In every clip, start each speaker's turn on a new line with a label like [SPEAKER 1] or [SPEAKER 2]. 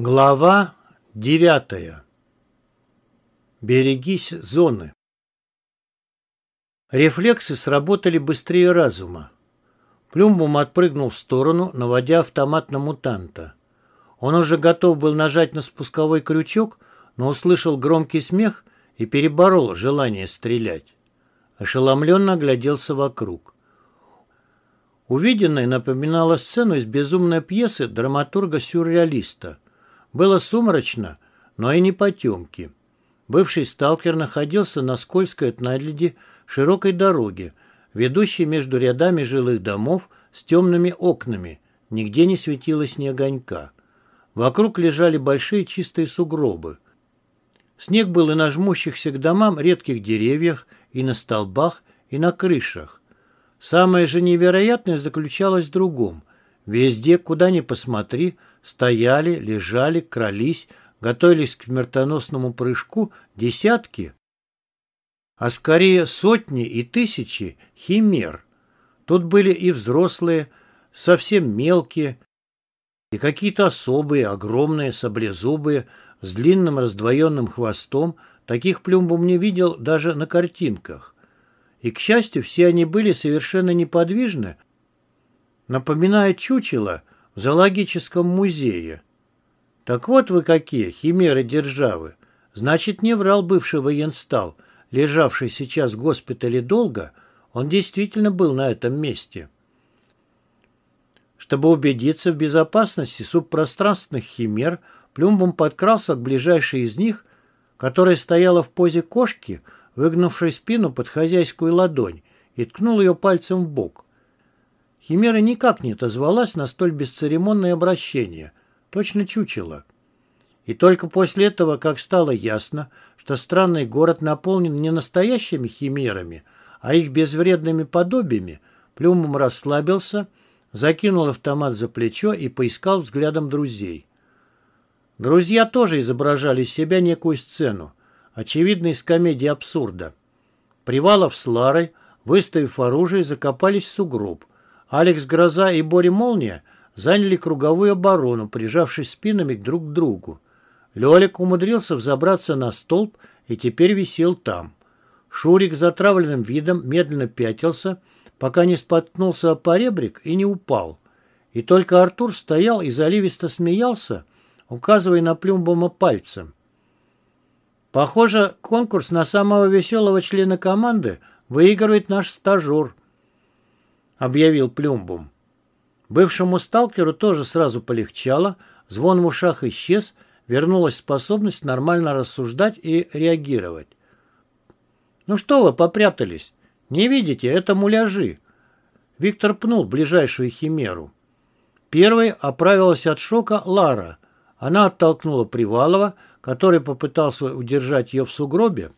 [SPEAKER 1] Глава девятая. Берегись зоны. Рефлексы сработали быстрее разума. Плюмбум отпрыгнул в сторону, наводя автомат на мутанта. Он уже готов был нажать на спусковой крючок, но услышал громкий смех и переборол желание стрелять. Ошеломленно огляделся вокруг. Увиденное напоминало сцену из безумной пьесы драматурга-сюрреалиста – было сумрачно, но и не потемки. Бывший сталкер находился на скользкой от наледи широкой дороге, ведущей между рядами жилых домов с темными окнами. Нигде не светилось ни огонька. Вокруг лежали большие чистые сугробы. Снег был и на жмущихся к домам редких деревьях, и на столбах, и на крышах. Самое же невероятное заключалось в другом. Везде, куда ни посмотри, стояли, лежали, крались, готовились к смертоносному прыжку десятки, а скорее сотни и тысячи химер. Тут были и взрослые, совсем мелкие, и какие-то особые, огромные, саблезубые, с длинным раздвоенным хвостом, таких плюмбум не видел даже на картинках. И, к счастью, все они были совершенно неподвижны, напоминая чучело в зоологическом музее. Так вот вы какие, химеры державы. Значит, не врал бывший военстал, лежавший сейчас в госпитале долго, он действительно был на этом месте. Чтобы убедиться в безопасности субпространственных химер, Плюмбом подкрался к ближайшей из них, которая стояла в позе кошки, выгнувшей спину под хозяйскую ладонь, и ткнул ее пальцем в бок. Химера никак не отозвалась на столь бесцеремонное обращение. Точно чучело. И только после этого, как стало ясно, что странный город наполнен не настоящими химерами, а их безвредными подобиями, Плюмом расслабился, закинул автомат за плечо и поискал взглядом друзей. Друзья тоже изображали из себя некую сцену, очевидно, из комедии абсурда. Привалов с Ларой, выставив оружие, закопались в сугроб – Алекс Гроза и Бори Молния заняли круговую оборону, прижавшись спинами друг к другу. Лёлик умудрился взобраться на столб и теперь висел там. Шурик с затравленным видом медленно пятился, пока не споткнулся о поребрик и не упал. И только Артур стоял и заливисто смеялся, указывая на Плюмбома пальцем. «Похоже, конкурс на самого веселого члена команды выигрывает наш стажер», объявил Плюмбум. Бывшему сталкеру тоже сразу полегчало, звон в ушах исчез, вернулась способность нормально рассуждать и реагировать. «Ну что вы попрятались? Не видите, это муляжи!» Виктор пнул ближайшую химеру. Первой оправилась от шока Лара. Она оттолкнула Привалова, который попытался удержать ее в сугробе,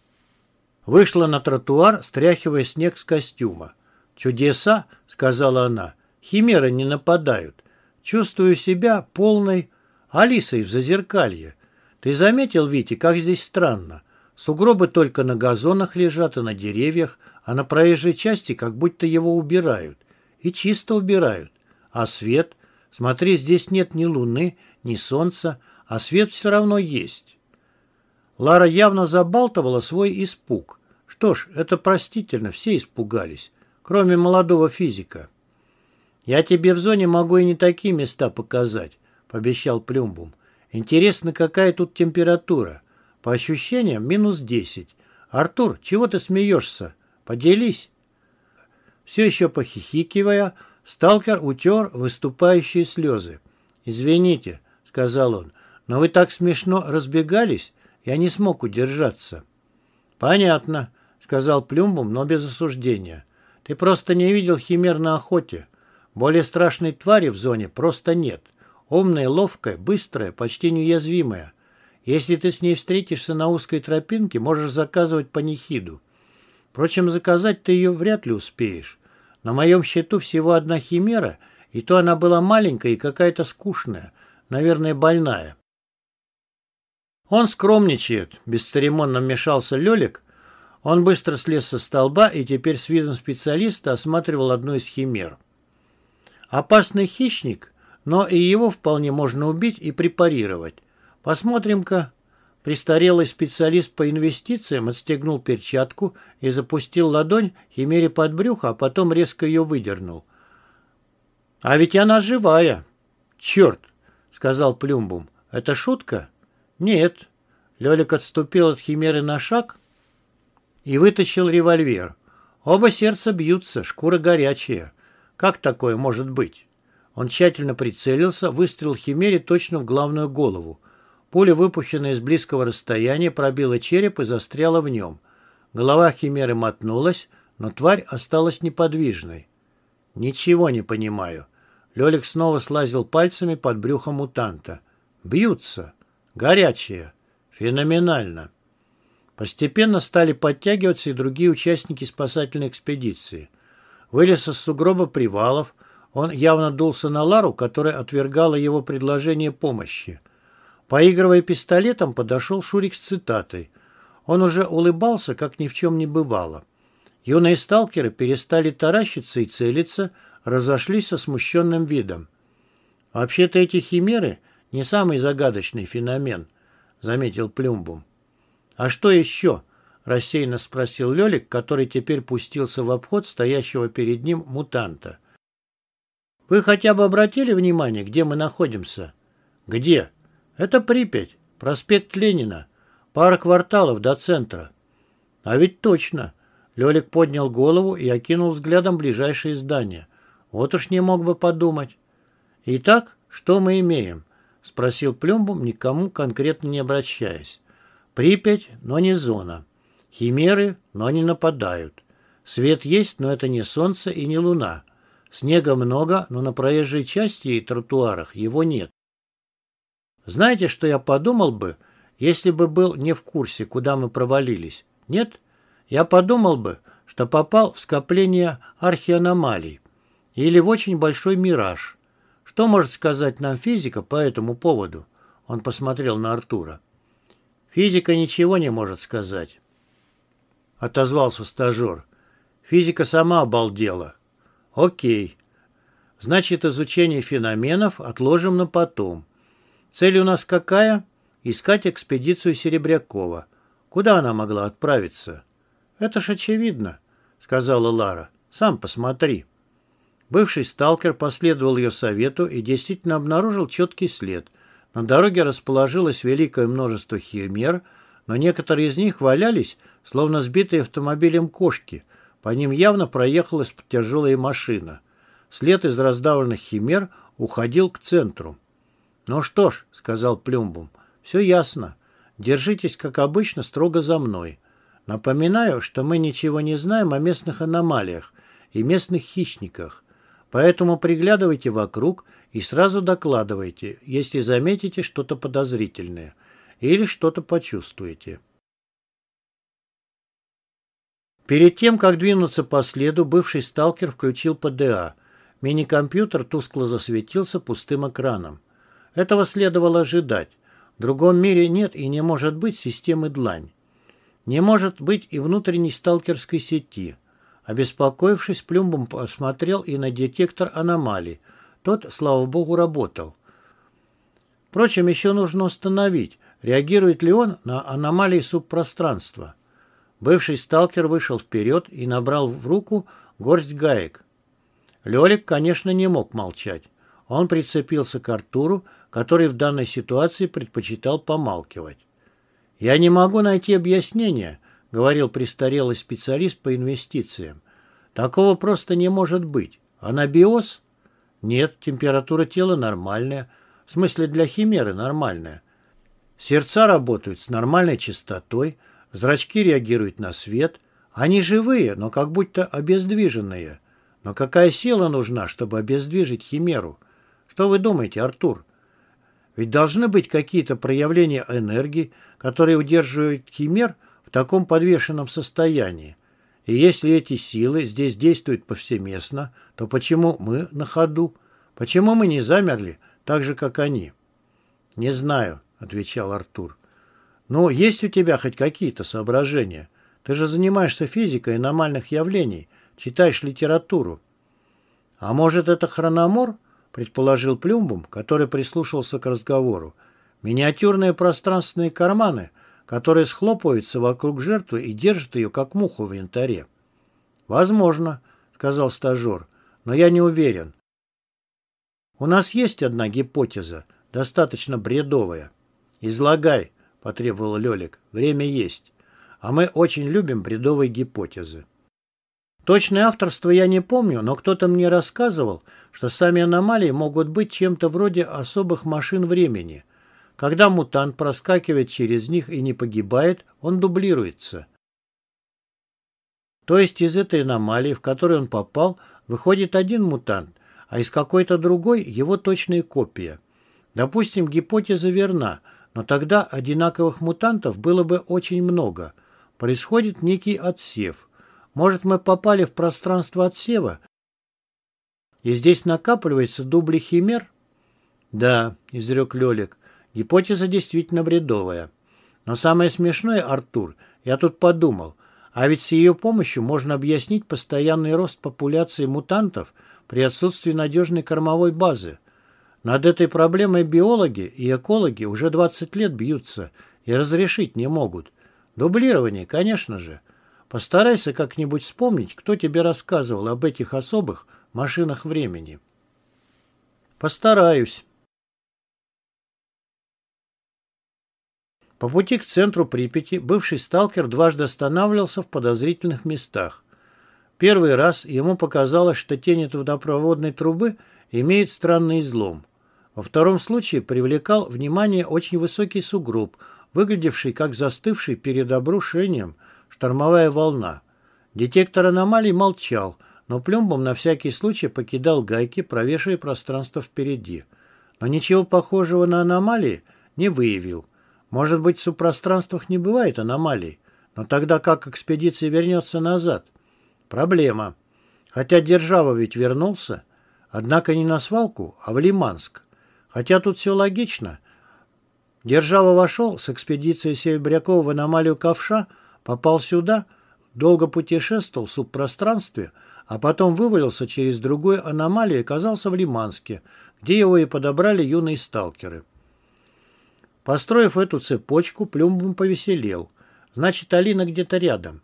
[SPEAKER 1] вышла на тротуар, стряхивая снег с костюма. «Чудеса», — сказала она, — «химеры не нападают. Чувствую себя полной Алисой в зазеркалье. Ты заметил, Витя, как здесь странно? Сугробы только на газонах лежат и на деревьях, а на проезжей части как будто его убирают. И чисто убирают. А свет? Смотри, здесь нет ни луны, ни солнца, а свет все равно есть». Лара явно забалтывала свой испуг. Что ж, это простительно, все испугались кроме молодого физика. «Я тебе в зоне могу и не такие места показать», — пообещал Плюмбум. «Интересно, какая тут температура? По ощущениям, минус десять. Артур, чего ты смеешься? Поделись». Все еще похихикивая, сталкер утер выступающие слезы. «Извините», — сказал он, — «но вы так смешно разбегались, я не смог удержаться». «Понятно», — сказал Плюмбум, но без осуждения. Ты просто не видел химер на охоте. Более страшной твари в зоне просто нет. Умная, ловкая, быстрая, почти неуязвимая. Если ты с ней встретишься на узкой тропинке, можешь заказывать панихиду. Впрочем, заказать ты ее вряд ли успеешь. На моем счету всего одна химера, и то она была маленькая и какая-то скучная, наверное, больная. Он скромничает, бесцеремонно вмешался Лелик, он быстро слез со столба и теперь с видом специалиста осматривал одну из химер. Опасный хищник, но и его вполне можно убить и препарировать. Посмотрим-ка. Престарелый специалист по инвестициям отстегнул перчатку и запустил ладонь Химере под брюхо, а потом резко ее выдернул. «А ведь она живая!» «Черт!» — сказал Плюмбум. «Это шутка?» «Нет». Лелик отступил от Химеры на шаг и вытащил револьвер. Оба сердца бьются, шкура горячая. Как такое может быть? Он тщательно прицелился, выстрелил Химере точно в главную голову. Пуля, выпущенная из близкого расстояния, пробила череп и застряла в нем. Голова Химеры мотнулась, но тварь осталась неподвижной. «Ничего не понимаю». Лёлик снова слазил пальцами под брюхом мутанта. «Бьются. Горячие. Феноменально». Постепенно стали подтягиваться и другие участники спасательной экспедиции. Вылез из сугроба привалов. Он явно дулся на Лару, которая отвергала его предложение помощи. Поигрывая пистолетом, подошел Шурик с цитатой. Он уже улыбался, как ни в чем не бывало. Юные сталкеры перестали таращиться и целиться, разошлись со смущенным видом. «Вообще-то эти химеры не самый загадочный феномен», — заметил Плюмбум. «А что еще?» — рассеянно спросил Лелик, который теперь пустился в обход стоящего перед ним мутанта. «Вы хотя бы обратили внимание, где мы находимся?» «Где?» Это Припять, проспект Ленина, пара кварталов до центра. А ведь точно. Лёлик поднял голову и окинул взглядом ближайшие здания. Вот уж не мог бы подумать. Итак, что мы имеем? Спросил Плюмбум, никому конкретно не обращаясь. Припять, но не зона. Химеры, но они нападают. Свет есть, но это не солнце и не луна. Снега много, но на проезжей части и тротуарах его нет. Знаете, что я подумал бы, если бы был не в курсе, куда мы провалились? Нет? Я подумал бы, что попал в скопление архианомалий или в очень большой мираж. Что может сказать нам физика по этому поводу? Он посмотрел на Артура. Физика ничего не может сказать. Отозвался стажер. Физика сама обалдела. Окей. Значит, изучение феноменов отложим на потом. Цель у нас какая? Искать экспедицию Серебрякова. Куда она могла отправиться? Это ж очевидно, сказала Лара. Сам посмотри. Бывший сталкер последовал ее совету и действительно обнаружил четкий след. На дороге расположилось великое множество химер, но некоторые из них валялись, словно сбитые автомобилем кошки. По ним явно проехалась тяжелая машина. След из раздавленных химер уходил к центру. «Ну что ж», — сказал Плюмбум, — «все ясно. Держитесь, как обычно, строго за мной. Напоминаю, что мы ничего не знаем о местных аномалиях и местных хищниках, поэтому приглядывайте вокруг и сразу докладывайте, если заметите что-то подозрительное или что-то почувствуете». Перед тем, как двинуться по следу, бывший сталкер включил ПДА. Мини-компьютер тускло засветился пустым экраном. Этого следовало ожидать. В другом мире нет и не может быть системы длань. Не может быть и внутренней сталкерской сети. Обеспокоившись, Плюмбом посмотрел и на детектор аномалий. Тот, слава богу, работал. Впрочем, еще нужно установить, реагирует ли он на аномалии субпространства. Бывший сталкер вышел вперед и набрал в руку горсть гаек. Лелик, конечно, не мог молчать. Он прицепился к Артуру, который в данной ситуации предпочитал помалкивать. «Я не могу найти объяснения», — говорил престарелый специалист по инвестициям. «Такого просто не может быть. Анабиоз? Нет, температура тела нормальная. В смысле, для химеры нормальная. Сердца работают с нормальной частотой, зрачки реагируют на свет. Они живые, но как будто обездвиженные. Но какая сила нужна, чтобы обездвижить химеру? Что вы думаете, Артур? Ведь должны быть какие-то проявления энергии, которые удерживают химер в таком подвешенном состоянии. И если эти силы здесь действуют повсеместно, то почему мы на ходу? Почему мы не замерли так же, как они? «Не знаю», — отвечал Артур. «Ну, есть у тебя хоть какие-то соображения? Ты же занимаешься физикой аномальных явлений, читаешь литературу». «А может, это хрономор?» предположил Плюмбум, который прислушался к разговору. Миниатюрные пространственные карманы, которые схлопываются вокруг жертвы и держат ее, как муху в янтаре. «Возможно», — сказал стажер, — «но я не уверен. У нас есть одна гипотеза, достаточно бредовая. «Излагай», — потребовал Лелик, — «время есть. А мы очень любим бредовые гипотезы». Точное авторство я не помню, но кто-то мне рассказывал, что сами аномалии могут быть чем-то вроде особых машин времени. Когда мутант проскакивает через них и не погибает, он дублируется. То есть из этой аномалии, в которую он попал, выходит один мутант, а из какой-то другой его точная копия. Допустим, гипотеза верна, но тогда одинаковых мутантов было бы очень много. Происходит некий отсев. Может, мы попали в пространство отсева? И здесь накапливается дубли химер? Да, изрек Лелик. Гипотеза действительно бредовая. Но самое смешное, Артур, я тут подумал, а ведь с ее помощью можно объяснить постоянный рост популяции мутантов при отсутствии надежной кормовой базы. Над этой проблемой биологи и экологи уже 20 лет бьются и разрешить не могут. Дублирование, конечно же. Постарайся как-нибудь вспомнить, кто тебе рассказывал об этих особых машинах времени. Постараюсь. По пути к центру Припяти бывший сталкер дважды останавливался в подозрительных местах. Первый раз ему показалось, что тень от водопроводной трубы имеет странный излом. Во втором случае привлекал внимание очень высокий сугроб, выглядевший как застывший перед обрушением штормовая волна. Детектор аномалий молчал, но плюмбом на всякий случай покидал гайки, провешивая пространство впереди. Но ничего похожего на аномалии не выявил. Может быть, в субпространствах не бывает аномалий, но тогда как экспедиция вернется назад? Проблема. Хотя Держава ведь вернулся, однако не на свалку, а в Лиманск. Хотя тут все логично. Держава вошел с экспедицией Серебрякова в аномалию Ковша, попал сюда, долго путешествовал в субпространстве, а потом вывалился через другую аномалию и оказался в Лиманске, где его и подобрали юные сталкеры. Построив эту цепочку, Плюмбом повеселел. Значит, Алина где-то рядом.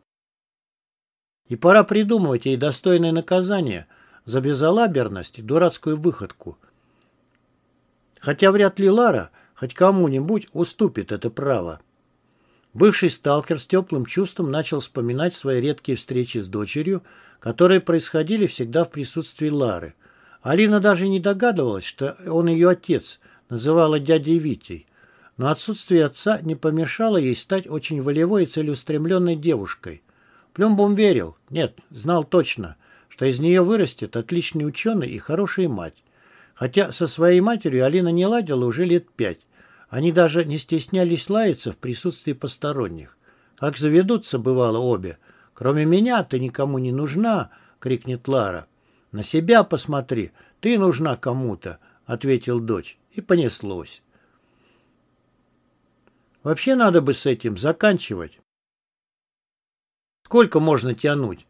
[SPEAKER 1] И пора придумывать ей достойное наказание за безалаберность и дурацкую выходку. Хотя вряд ли Лара хоть кому-нибудь уступит это право. Бывший сталкер с теплым чувством начал вспоминать свои редкие встречи с дочерью, которые происходили всегда в присутствии Лары. Алина даже не догадывалась, что он ее отец, называла дядей Витей. Но отсутствие отца не помешало ей стать очень волевой и целеустремленной девушкой. Плюмбом верил, нет, знал точно, что из нее вырастет отличный ученый и хорошая мать. Хотя со своей матерью Алина не ладила уже лет пять. Они даже не стеснялись лаяться в присутствии посторонних. Как заведутся, бывало, обе. «Кроме меня ты никому не нужна!» — крикнет Лара. «На себя посмотри, ты нужна кому-то!» — ответил дочь. И понеслось. Вообще надо бы с этим заканчивать. Сколько можно тянуть?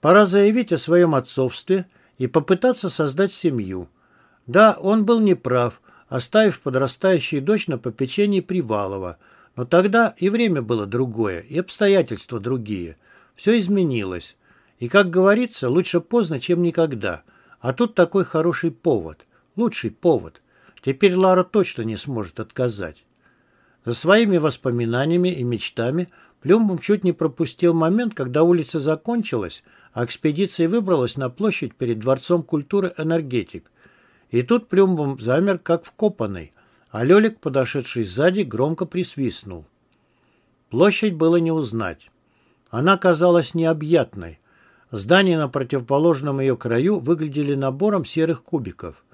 [SPEAKER 1] Пора заявить о своем отцовстве — и попытаться создать семью. Да, он был неправ, оставив подрастающую дочь на попечении Привалова, но тогда и время было другое, и обстоятельства другие. Все изменилось. И, как говорится, лучше поздно, чем никогда. А тут такой хороший повод. Лучший повод. Теперь Лара точно не сможет отказать. За своими воспоминаниями и мечтами Плюмбом чуть не пропустил момент, когда улица закончилась, а экспедиция выбралась на площадь перед Дворцом культуры «Энергетик». И тут Плюмбом замер, как вкопанный, а Лелик, подошедший сзади, громко присвистнул. Площадь было не узнать. Она казалась необъятной. Здания на противоположном ее краю выглядели набором серых кубиков.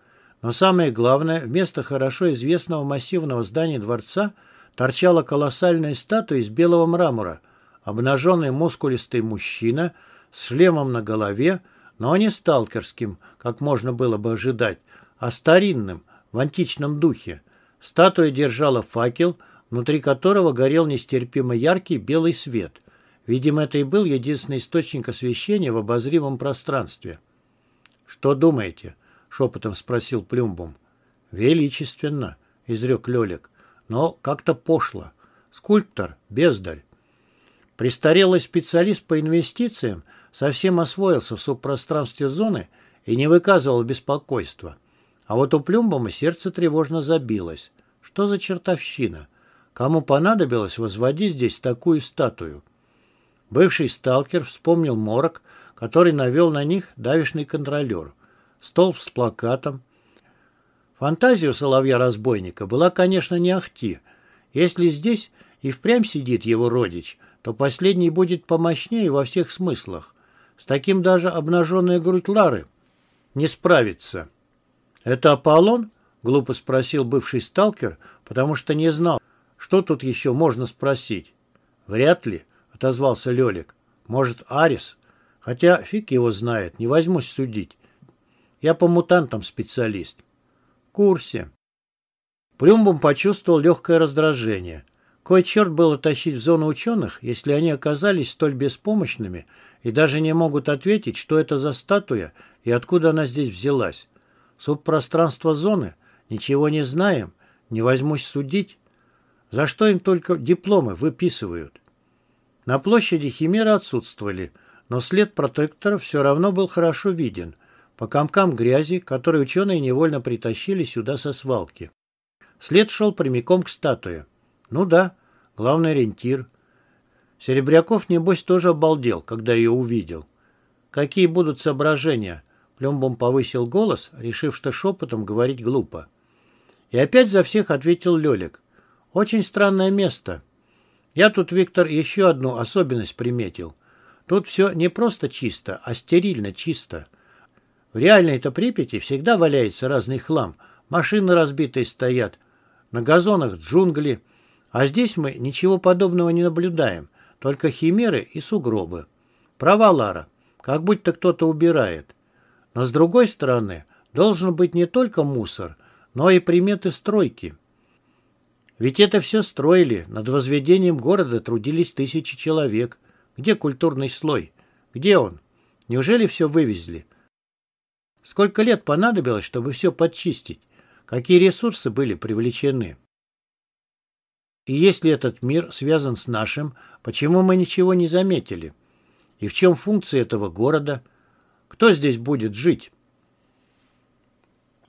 [SPEAKER 1] Но самое главное, вместо хорошо известного массивного здания дворца торчала колоссальная статуя из белого мрамора, обнаженный мускулистый мужчина – с шлемом на голове, но не сталкерским, как можно было бы ожидать, а старинным, в античном духе. Статуя держала факел, внутри которого горел нестерпимо яркий белый свет. Видимо, это и был единственный источник освещения в обозримом пространстве. «Что думаете?» — шепотом спросил Плюмбум. «Величественно. изрек Лёлик. «Но как-то пошло. Скульптор, бездарь. Престарелый специалист по инвестициям совсем освоился в субпространстве зоны и не выказывал беспокойства. А вот у Плюмбома сердце тревожно забилось. Что за чертовщина? Кому понадобилось возводить здесь такую статую? Бывший сталкер вспомнил морок, который навел на них давишный контролер. Столб с плакатом. Фантазия у соловья-разбойника была, конечно, не ахти. Если здесь и впрямь сидит его родич, то последний будет помощнее во всех смыслах. С таким даже обнаженная грудь Лары не справится. «Это Аполлон?» — глупо спросил бывший сталкер, потому что не знал, что тут еще можно спросить. «Вряд ли», — отозвался Лелик. «Может, Арис? Хотя фиг его знает, не возьмусь судить. Я по мутантам специалист». «В курсе». Плюмбом почувствовал легкое раздражение. Кой черт было тащить в зону ученых, если они оказались столь беспомощными и даже не могут ответить, что это за статуя и откуда она здесь взялась. Субпространство зоны? Ничего не знаем, не возьмусь судить. За что им только дипломы выписывают? На площади химеры отсутствовали, но след протектора все равно был хорошо виден по комкам грязи, которые ученые невольно притащили сюда со свалки. След шел прямиком к статуе. Ну да, главный ориентир. Серебряков, небось, тоже обалдел, когда ее увидел. Какие будут соображения? Плюмбом повысил голос, решив, что шепотом говорить глупо. И опять за всех ответил Лелик. «Очень странное место. Я тут, Виктор, еще одну особенность приметил. Тут все не просто чисто, а стерильно чисто. В реальной-то Припяти всегда валяется разный хлам. Машины разбитые стоят, на газонах джунгли. А здесь мы ничего подобного не наблюдаем, только химеры и сугробы. Права, Лара, как будто кто-то убирает. Но с другой стороны, должен быть не только мусор, но и приметы стройки. Ведь это все строили, над возведением города трудились тысячи человек. Где культурный слой? Где он? Неужели все вывезли? Сколько лет понадобилось, чтобы все подчистить? Какие ресурсы были привлечены? И если этот мир связан с нашим, почему мы ничего не заметили? И в чем функция этого города? Кто здесь будет жить?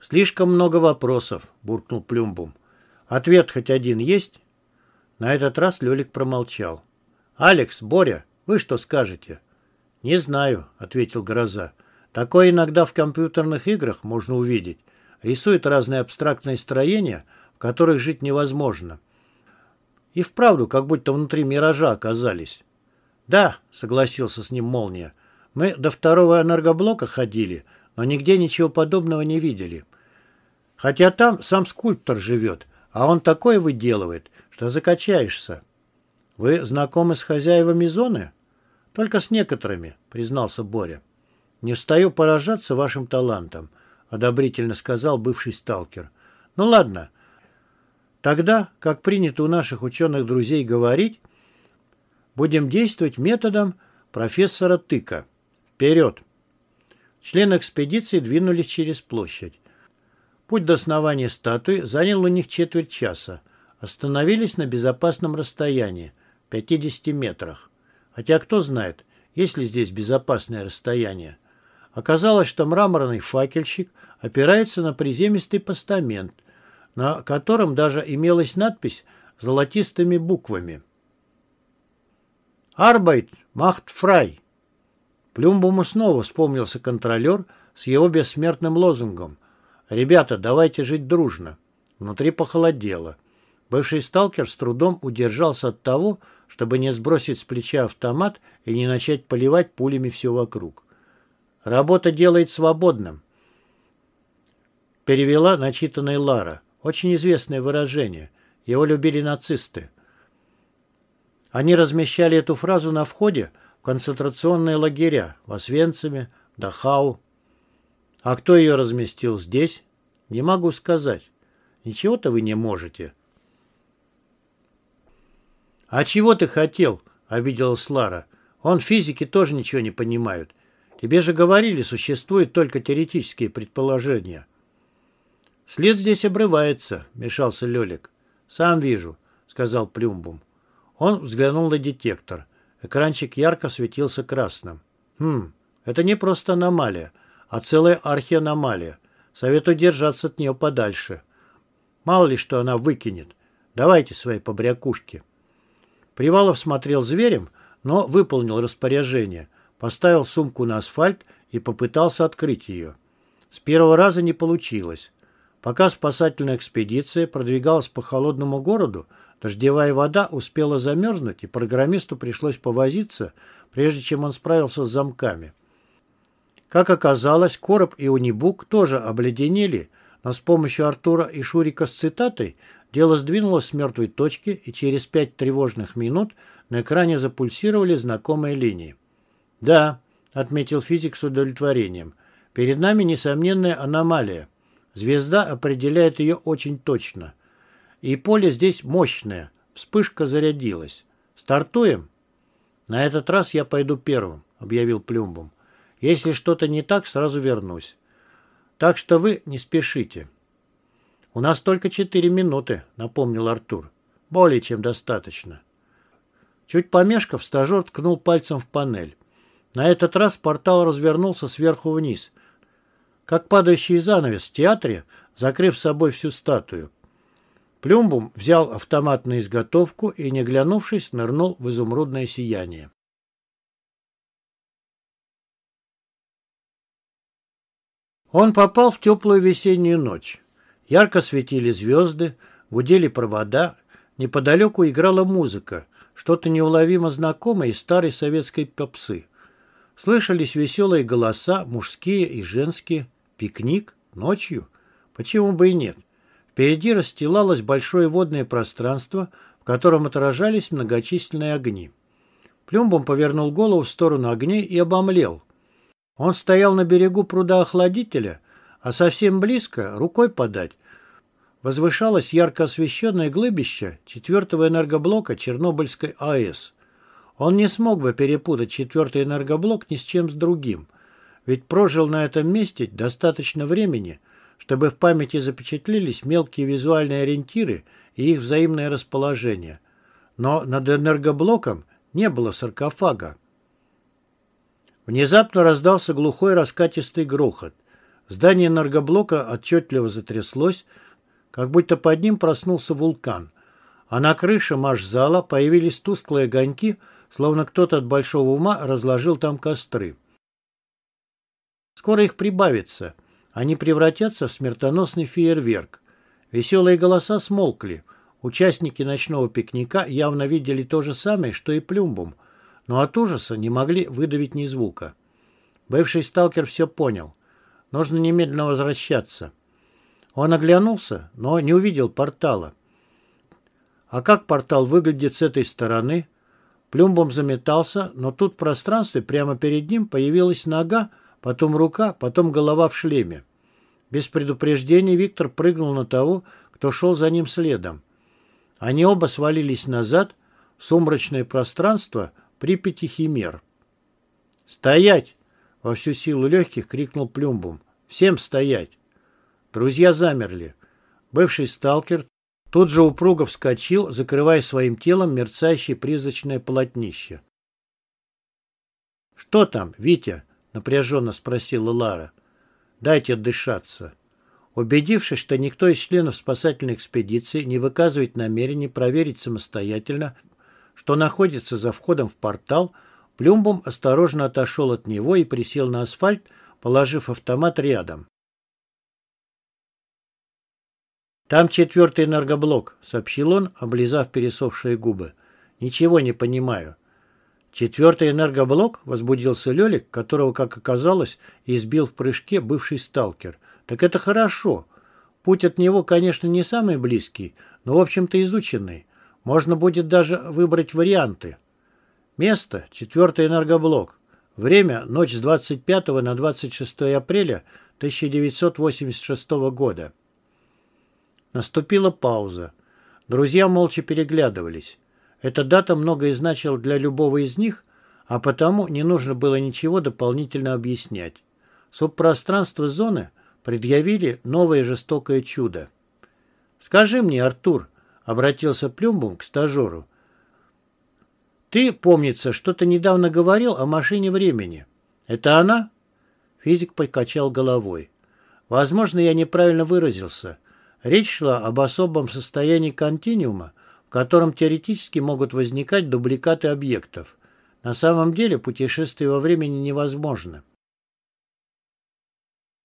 [SPEAKER 1] Слишком много вопросов, буркнул Плюмбум. Ответ хоть один есть? На этот раз Лёлик промолчал. «Алекс, Боря, вы что скажете?» «Не знаю», — ответил Гроза. «Такое иногда в компьютерных играх можно увидеть. Рисуют разные абстрактные строения, в которых жить невозможно. И вправду, как будто внутри миража оказались». «Да», — согласился с ним Молния. Мы до второго энергоблока ходили, но нигде ничего подобного не видели. Хотя там сам скульптор живет, а он такое выделывает, что закачаешься. Вы знакомы с хозяевами зоны? Только с некоторыми, признался Боря. Не встаю поражаться вашим талантам, одобрительно сказал бывший сталкер. Ну ладно. Тогда, как принято у наших ученых друзей говорить, будем действовать методом профессора Тыка. Вперед! Члены экспедиции двинулись через площадь. Путь до основания статуи занял у них четверть часа. Остановились на безопасном расстоянии, 50 метрах. Хотя кто знает, есть ли здесь безопасное расстояние. Оказалось, что мраморный факельщик опирается на приземистый постамент, на котором даже имелась надпись золотистыми буквами. «Арбайт махт фрай» Плюмбуму снова вспомнился контролер с его бессмертным лозунгом «Ребята, давайте жить дружно». Внутри похолодело. Бывший сталкер с трудом удержался от того, чтобы не сбросить с плеча автомат и не начать поливать пулями все вокруг. «Работа делает свободным», — перевела начитанная Лара. Очень известное выражение. Его любили нацисты. Они размещали эту фразу на входе концентрационные лагеря в Освенциме, Дахау. А кто ее разместил здесь? Не могу сказать. Ничего-то вы не можете. «А чего ты хотел?» — обиделась Лара. «Он физики тоже ничего не понимают. Тебе же говорили, существуют только теоретические предположения». След здесь обрывается, мешался Лёлик. Сам вижу, сказал Плюмбум. Он взглянул на детектор. Экранчик ярко светился красным. Хм, это не просто аномалия, а целая архианомалия. Советую держаться от нее подальше. Мало ли, что она выкинет. Давайте свои побрякушки. Привалов смотрел зверем, но выполнил распоряжение, поставил сумку на асфальт и попытался открыть ее. С первого раза не получилось. Пока спасательная экспедиция продвигалась по холодному городу, дождевая вода успела замерзнуть, и программисту пришлось повозиться, прежде чем он справился с замками. Как оказалось, Короб и Унибук тоже обледенели, но с помощью Артура и Шурика с цитатой дело сдвинулось с мертвой точки, и через пять тревожных минут на экране запульсировали знакомые линии. «Да», — отметил физик с удовлетворением, — «перед нами несомненная аномалия. Звезда определяет ее очень точно. И поле здесь мощное. Вспышка зарядилась. Стартуем?» «На этот раз я пойду первым», — объявил Плюмбум. «Если что-то не так, сразу вернусь. Так что вы не спешите». «У нас только четыре минуты», — напомнил Артур. «Более чем достаточно». Чуть помешков, стажер ткнул пальцем в панель. На этот раз портал развернулся сверху вниз, как падающий занавес в театре, закрыв собой всю статую. Плюмбум взял автомат на изготовку и, не глянувшись, нырнул в изумрудное сияние. Он попал в теплую весеннюю ночь. Ярко светили звезды, гудели провода, неподалеку играла музыка, что-то неуловимо знакомое из старой советской попсы. Слышались веселые голоса, мужские и женские. Пикник? Ночью? Почему бы и нет? Впереди расстилалось большое водное пространство, в котором отражались многочисленные огни. Плюмбом повернул голову в сторону огней и обомлел. Он стоял на берегу пруда-охладителя, а совсем близко, рукой подать, возвышалось ярко освещенное глыбище четвертого энергоблока Чернобыльской АЭС. Он не смог бы перепутать четвертый энергоблок ни с чем с другим, ведь прожил на этом месте достаточно времени, чтобы в памяти запечатлелись мелкие визуальные ориентиры и их взаимное расположение. Но над энергоблоком не было саркофага. Внезапно раздался глухой раскатистый грохот. Здание энергоблока отчетливо затряслось, как будто под ним проснулся вулкан. А на крыше маш-зала появились тусклые огоньки, словно кто-то от большого ума разложил там костры. Скоро их прибавится. Они превратятся в смертоносный фейерверк. Веселые голоса смолкли. Участники ночного пикника явно видели то же самое, что и Плюмбум, но от ужаса не могли выдавить ни звука. Бывший сталкер все понял. Нужно немедленно возвращаться. Он оглянулся, но не увидел портала. А как портал выглядит с этой стороны? Плюмбом заметался, но тут в пространстве прямо перед ним появилась нога, потом рука, потом голова в шлеме. Без предупреждения Виктор прыгнул на того, кто шел за ним следом. Они оба свалились назад в сумрачное пространство Припяти Химер. «Стоять!» — во всю силу легких крикнул Плюмбум. «Всем стоять!» Друзья замерли. Бывший сталкер тут же упруго вскочил, закрывая своим телом мерцающее призрачное полотнище. «Что там, Витя?» — напряженно спросила Лара. «Дайте отдышаться». Убедившись, что никто из членов спасательной экспедиции не выказывает намерения проверить самостоятельно, что находится за входом в портал, Плюмбом осторожно отошел от него и присел на асфальт, положив автомат рядом. «Там четвертый энергоблок», — сообщил он, облизав пересохшие губы. «Ничего не понимаю». «Четвертый энергоблок?» — возбудился Лелик, которого, как оказалось, избил в прыжке бывший сталкер. «Так это хорошо. Путь от него, конечно, не самый близкий, но, в общем-то, изученный. Можно будет даже выбрать варианты. Место — четвертый энергоблок. Время — ночь с 25 на 26 апреля 1986 года. Наступила пауза. Друзья молча переглядывались. Эта дата многое значила для любого из них, а потому не нужно было ничего дополнительно объяснять. Субпространство зоны предъявили новое жестокое чудо. «Скажи мне, Артур», — обратился Плюмбум к стажеру, «ты, помнится, что-то недавно говорил о машине времени. Это она?» Физик покачал головой. «Возможно, я неправильно выразился. Речь шла об особом состоянии континуума, в котором теоретически могут возникать дубликаты объектов. На самом деле путешествие во времени невозможно.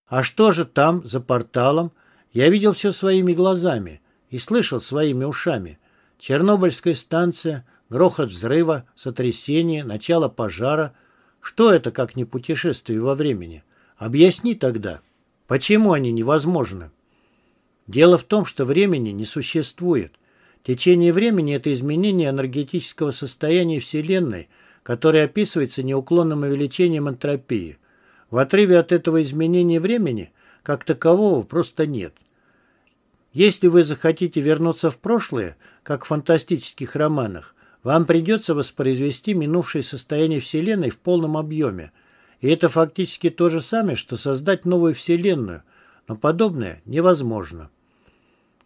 [SPEAKER 1] А что же там, за порталом? Я видел все своими глазами и слышал своими ушами. Чернобыльская станция, грохот взрыва, сотрясение, начало пожара. Что это, как не путешествие во времени? Объясни тогда, почему они невозможны? Дело в том, что времени не существует. Течение времени – это изменение энергетического состояния Вселенной, которое описывается неуклонным увеличением энтропии – в отрыве от этого изменения времени как такового просто нет. Если вы захотите вернуться в прошлое, как в фантастических романах, вам придется воспроизвести минувшее состояние Вселенной в полном объеме. И это фактически то же самое, что создать новую Вселенную, но подобное невозможно.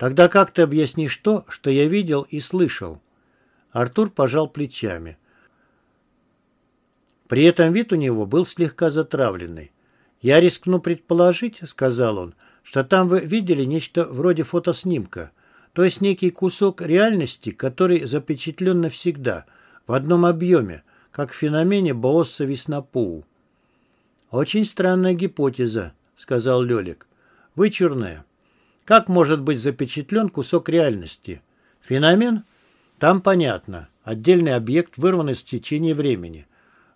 [SPEAKER 1] Тогда как ты объяснишь то, что я видел и слышал? Артур пожал плечами. При этом вид у него был слегка затравленный. «Я рискну предположить», — сказал он, — «что там вы видели нечто вроде фотоснимка, то есть некий кусок реальности, который запечатлен навсегда, в одном объеме, как в феномене Боосса Веснопуу». «Очень странная гипотеза», — сказал Лелик. «Вычурная. Как может быть запечатлен кусок реальности? Феномен? Там понятно. Отдельный объект вырван из течения времени.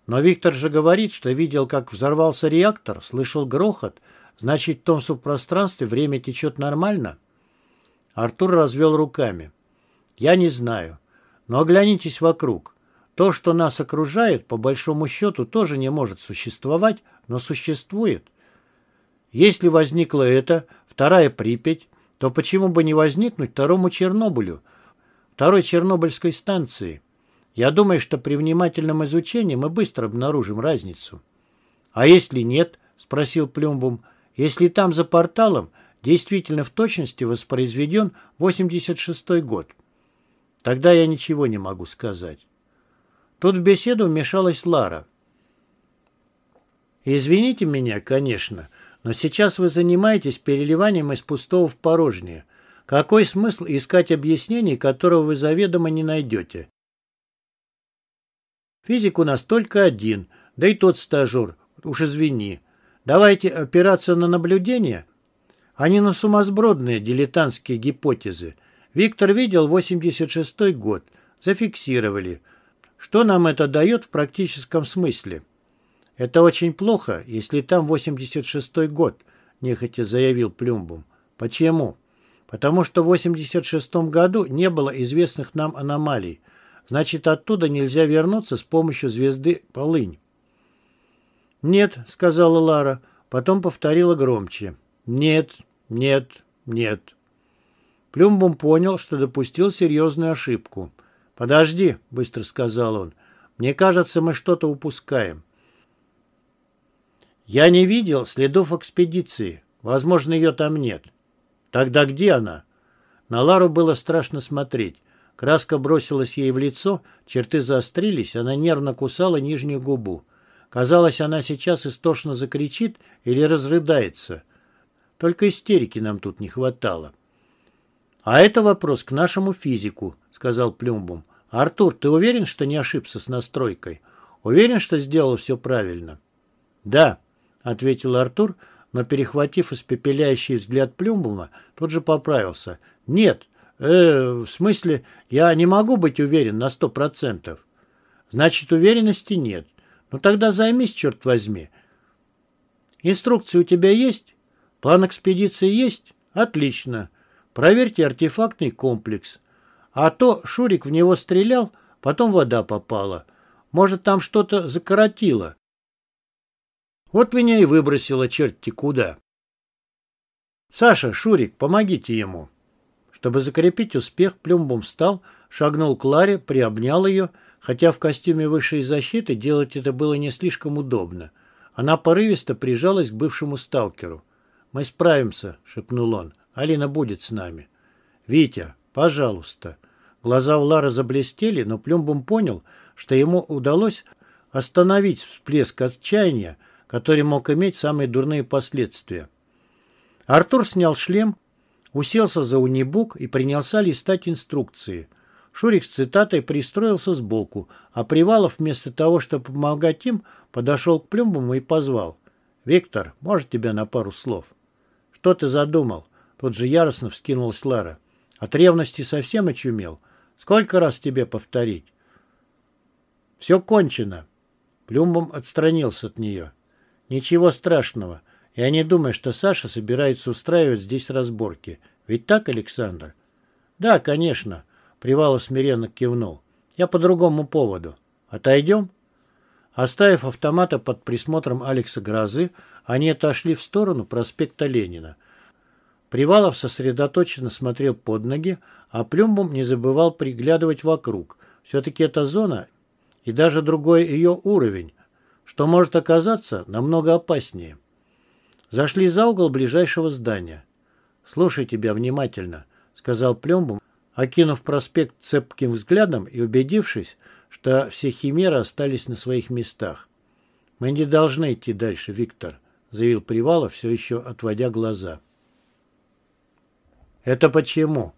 [SPEAKER 1] Но Виктор же говорит, что видел, как взорвался реактор, слышал грохот. Значит, в том субпространстве время течет нормально? Артур развел руками. Я не знаю. Но оглянитесь вокруг. То, что нас окружает, по большому счету, тоже не может существовать, но существует. Если возникла эта, вторая Припять, то почему бы не возникнуть второму Чернобылю, второй Чернобыльской станции? Я думаю, что при внимательном изучении мы быстро обнаружим разницу. А если нет, спросил Плюмбум, если там за порталом действительно в точности воспроизведен 86-й год? Тогда я ничего не могу сказать. Тут в беседу вмешалась Лара. «Извините меня, конечно, но сейчас вы занимаетесь переливанием из пустого в порожнее. Какой смысл искать объяснений, которого вы заведомо не найдете? Физик у нас только один, да и тот стажер, уж извини. Давайте опираться на наблюдения, а не на сумасбродные дилетантские гипотезы. Виктор видел 86-й год, зафиксировали. Что нам это дает в практическом смысле? Это очень плохо, если там 86-й год, нехотя заявил Плюмбум. Почему? Потому что в 86-м году не было известных нам аномалий. Значит, оттуда нельзя вернуться с помощью звезды Полынь. «Нет», — сказала Лара, потом повторила громче. «Нет, нет, нет». Плюмбум понял, что допустил серьезную ошибку. «Подожди», — быстро сказал он, — «мне кажется, мы что-то упускаем». «Я не видел следов экспедиции. Возможно, ее там нет». «Тогда где она?» На Лару было страшно смотреть. Краска бросилась ей в лицо, черты заострились, она нервно кусала нижнюю губу. Казалось, она сейчас истошно закричит или разрыдается. Только истерики нам тут не хватало. «А это вопрос к нашему физику», — сказал Плюмбум. «Артур, ты уверен, что не ошибся с настройкой? Уверен, что сделал все правильно?» «Да», — ответил Артур, но, перехватив испепеляющий взгляд Плюмбума, тут же поправился. «Нет, Э, в смысле, я не могу быть уверен на сто процентов. Значит, уверенности нет. Ну тогда займись, черт возьми. Инструкции у тебя есть? План экспедиции есть? Отлично. Проверьте артефактный комплекс. А то Шурик в него стрелял, потом вода попала. Может, там что-то закоротило. Вот меня и выбросило черти куда. Саша, Шурик, помогите ему. Чтобы закрепить успех, Плюмбум встал, шагнул к Ларе, приобнял ее, хотя в костюме высшей защиты делать это было не слишком удобно. Она порывисто прижалась к бывшему сталкеру. «Мы справимся», — шепнул он. «Алина будет с нами». «Витя, пожалуйста». Глаза у Лары заблестели, но Плюмбум понял, что ему удалось остановить всплеск отчаяния, который мог иметь самые дурные последствия. Артур снял шлем, уселся за унибук и принялся листать инструкции. Шурик с цитатой пристроился сбоку, а Привалов вместо того, чтобы помогать им, подошел к Плюмбуму и позвал. «Виктор, может тебя на пару слов?» «Что ты задумал?» Тут же яростно вскинулась Лара. «От ревности совсем очумел. Сколько раз тебе повторить?» «Все кончено». Плюмбом отстранился от нее. «Ничего страшного. Я не думаю, что Саша собирается устраивать здесь разборки. Ведь так, Александр?» «Да, конечно», — Привалов смиренно кивнул. «Я по другому поводу. Отойдем?» Оставив автомата под присмотром Алекса Грозы, они отошли в сторону проспекта Ленина. Привалов сосредоточенно смотрел под ноги, а Плюмбом не забывал приглядывать вокруг. Все-таки эта зона и даже другой ее уровень, что может оказаться намного опаснее. Зашли за угол ближайшего здания. «Слушай тебя внимательно», — сказал Плюмбом, окинув проспект цепким взглядом и убедившись, что все химеры остались на своих местах. «Мы не должны идти дальше, Виктор», — заявил Привалов, все еще отводя глаза. «Это почему?»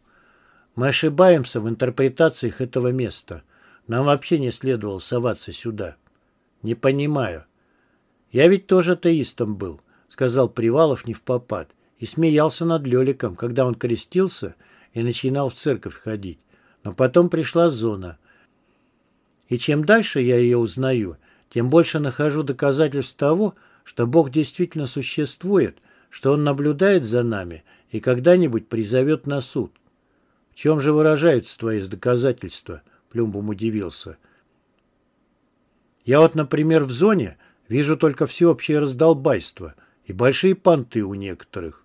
[SPEAKER 1] «Мы ошибаемся в интерпретациях этого места. Нам вообще не следовало соваться сюда». «Не понимаю». «Я ведь тоже атеистом был», — сказал Привалов не в попад, и смеялся над Леликом, когда он крестился и начинал в церковь ходить. Но потом пришла зона — и чем дальше я ее узнаю, тем больше нахожу доказательств того, что Бог действительно существует, что Он наблюдает за нами и когда-нибудь призовет на суд. В чем же выражаются твои доказательства? Плюмбум удивился. Я вот, например, в зоне вижу только всеобщее раздолбайство и большие понты у некоторых.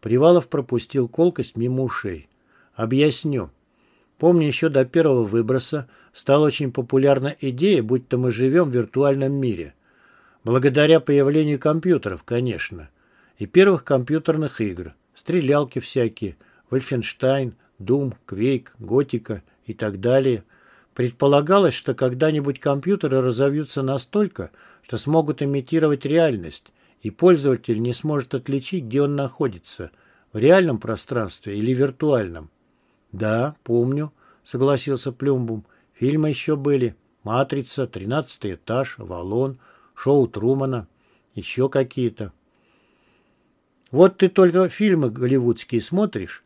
[SPEAKER 1] Привалов пропустил колкость мимо ушей. Объясню. Помню, еще до первого выброса стала очень популярна идея, будто мы живем в виртуальном мире. Благодаря появлению компьютеров, конечно. И первых компьютерных игр. Стрелялки всякие. Вольфенштайн, Дум, Квейк, Готика и так далее. Предполагалось, что когда-нибудь компьютеры разовьются настолько, что смогут имитировать реальность, и пользователь не сможет отличить, где он находится – в реальном пространстве или виртуальном. «Да, помню», — согласился Плюмбум. «Фильмы еще были. «Матрица», «Тринадцатый этаж», «Валон», «Шоу Трумана», еще какие-то. «Вот ты только фильмы голливудские смотришь?»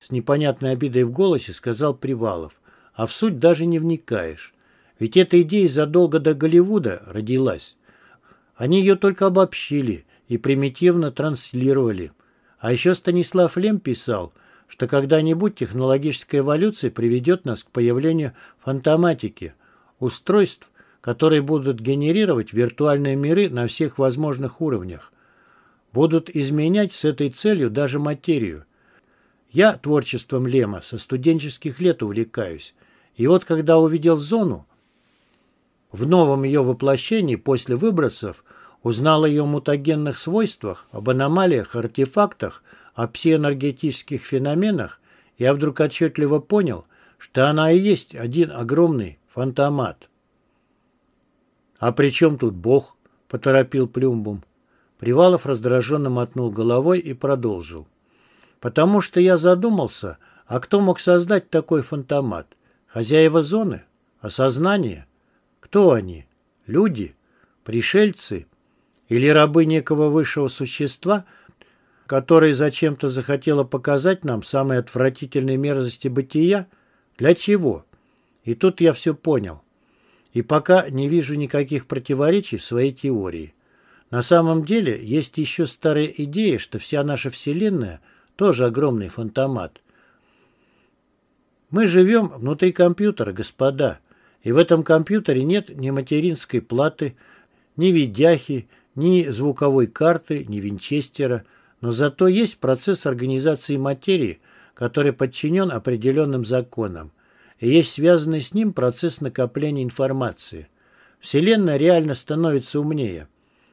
[SPEAKER 1] С непонятной обидой в голосе сказал Привалов. «А в суть даже не вникаешь. Ведь эта идея задолго до Голливуда родилась. Они ее только обобщили и примитивно транслировали. А еще Станислав Лем писал – что когда-нибудь технологическая эволюция приведет нас к появлению фантоматики, устройств, которые будут генерировать виртуальные миры на всех возможных уровнях, будут изменять с этой целью даже материю. Я творчеством Лема со студенческих лет увлекаюсь, и вот когда увидел зону, в новом ее воплощении после выбросов узнал о ее мутагенных свойствах, об аномалиях, артефактах – о псиэнергетических феноменах, я вдруг отчетливо понял, что она и есть один огромный фантомат. «А при чем тут Бог?» — поторопил Плюмбум. Привалов раздраженно мотнул головой и продолжил. «Потому что я задумался, а кто мог создать такой фантомат? Хозяева зоны? Осознание? Кто они? Люди? Пришельцы? Или рабы некого высшего существа — которая зачем-то захотела показать нам самые отвратительные мерзости бытия? Для чего? И тут я все понял. И пока не вижу никаких противоречий в своей теории. На самом деле есть еще старая идея, что вся наша Вселенная тоже огромный фантомат. Мы живем внутри компьютера, господа, и в этом компьютере нет ни материнской платы, ни видяхи, ни звуковой карты, ни винчестера – но зато есть процесс организации материи, который подчинен определенным законам, и есть связанный с ним процесс накопления информации. Вселенная реально становится умнее.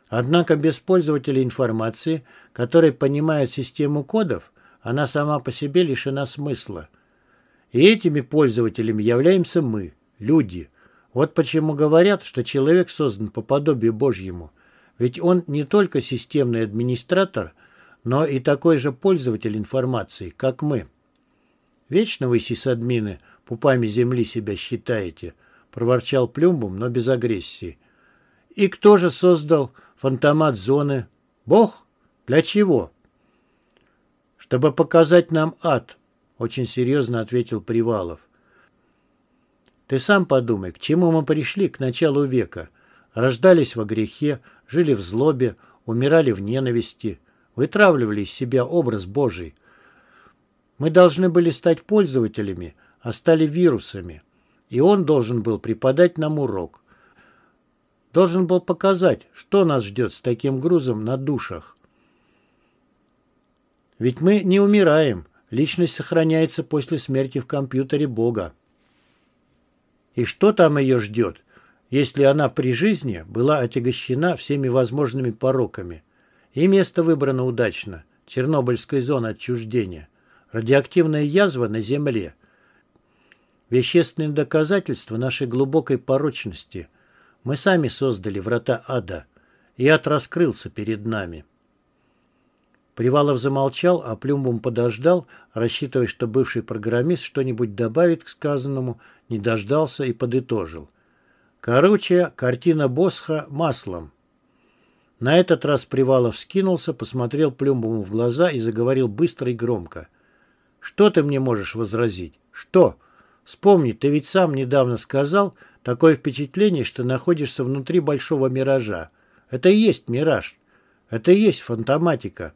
[SPEAKER 1] Однако без пользователя информации, который понимает систему кодов, она сама по себе лишена смысла. И этими пользователями являемся мы, люди. Вот почему говорят, что человек создан по подобию Божьему. Ведь он не только системный администратор, но и такой же пользователь информации, как мы. Вечно вы, сисадмины, пупами земли себя считаете, проворчал Плюмбум, но без агрессии. И кто же создал фантомат зоны? Бог? Для чего? Чтобы показать нам ад, очень серьезно ответил Привалов. Ты сам подумай, к чему мы пришли к началу века. Рождались во грехе, жили в злобе, умирали в ненависти, вытравливали из себя образ Божий. Мы должны были стать пользователями, а стали вирусами. И он должен был преподать нам урок. Должен был показать, что нас ждет с таким грузом на душах. Ведь мы не умираем, личность сохраняется после смерти в компьютере Бога. И что там ее ждет? если она при жизни была отягощена всеми возможными пороками. И место выбрано удачно – Чернобыльская зона отчуждения, радиоактивная язва на Земле. Вещественные доказательства нашей глубокой порочности. Мы сами создали врата ада, и ад раскрылся перед нами. Привалов замолчал, а Плюмбум подождал, рассчитывая, что бывший программист что-нибудь добавит к сказанному, не дождался и подытожил. Короче, картина Босха маслом. На этот раз Привалов скинулся, посмотрел Плюмбуму в глаза и заговорил быстро и громко. «Что ты мне можешь возразить? Что? Вспомни, ты ведь сам недавно сказал, такое впечатление, что находишься внутри большого миража. Это и есть мираж. Это и есть фантоматика.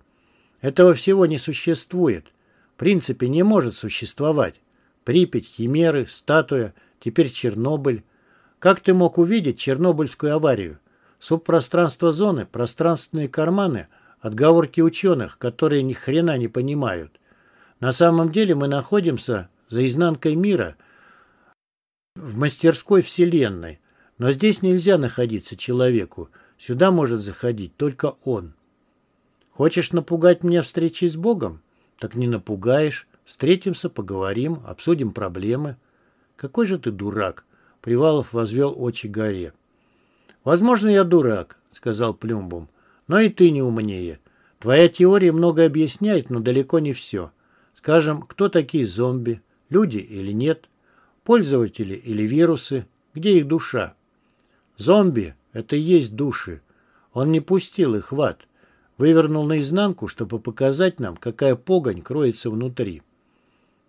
[SPEAKER 1] Этого всего не существует. В принципе, не может существовать. Припять, химеры, статуя, теперь Чернобыль. Как ты мог увидеть Чернобыльскую аварию? Субпространство зоны, пространственные карманы, отговорки ученых, которые ни хрена не понимают. На самом деле мы находимся за изнанкой мира, в мастерской Вселенной. Но здесь нельзя находиться человеку. Сюда может заходить только он. Хочешь напугать меня встречи с Богом? Так не напугаешь. Встретимся, поговорим, обсудим проблемы. Какой же ты дурак. Привалов возвел очи горе. «Возможно, я дурак», — сказал Плюмбум. «Но и ты не умнее. Твоя теория много объясняет, но далеко не все. Скажем, кто такие зомби? Люди или нет? Пользователи или вирусы? Где их душа? Зомби — это и есть души. Он не пустил их в ад. Вывернул наизнанку, чтобы показать нам, какая погонь кроется внутри.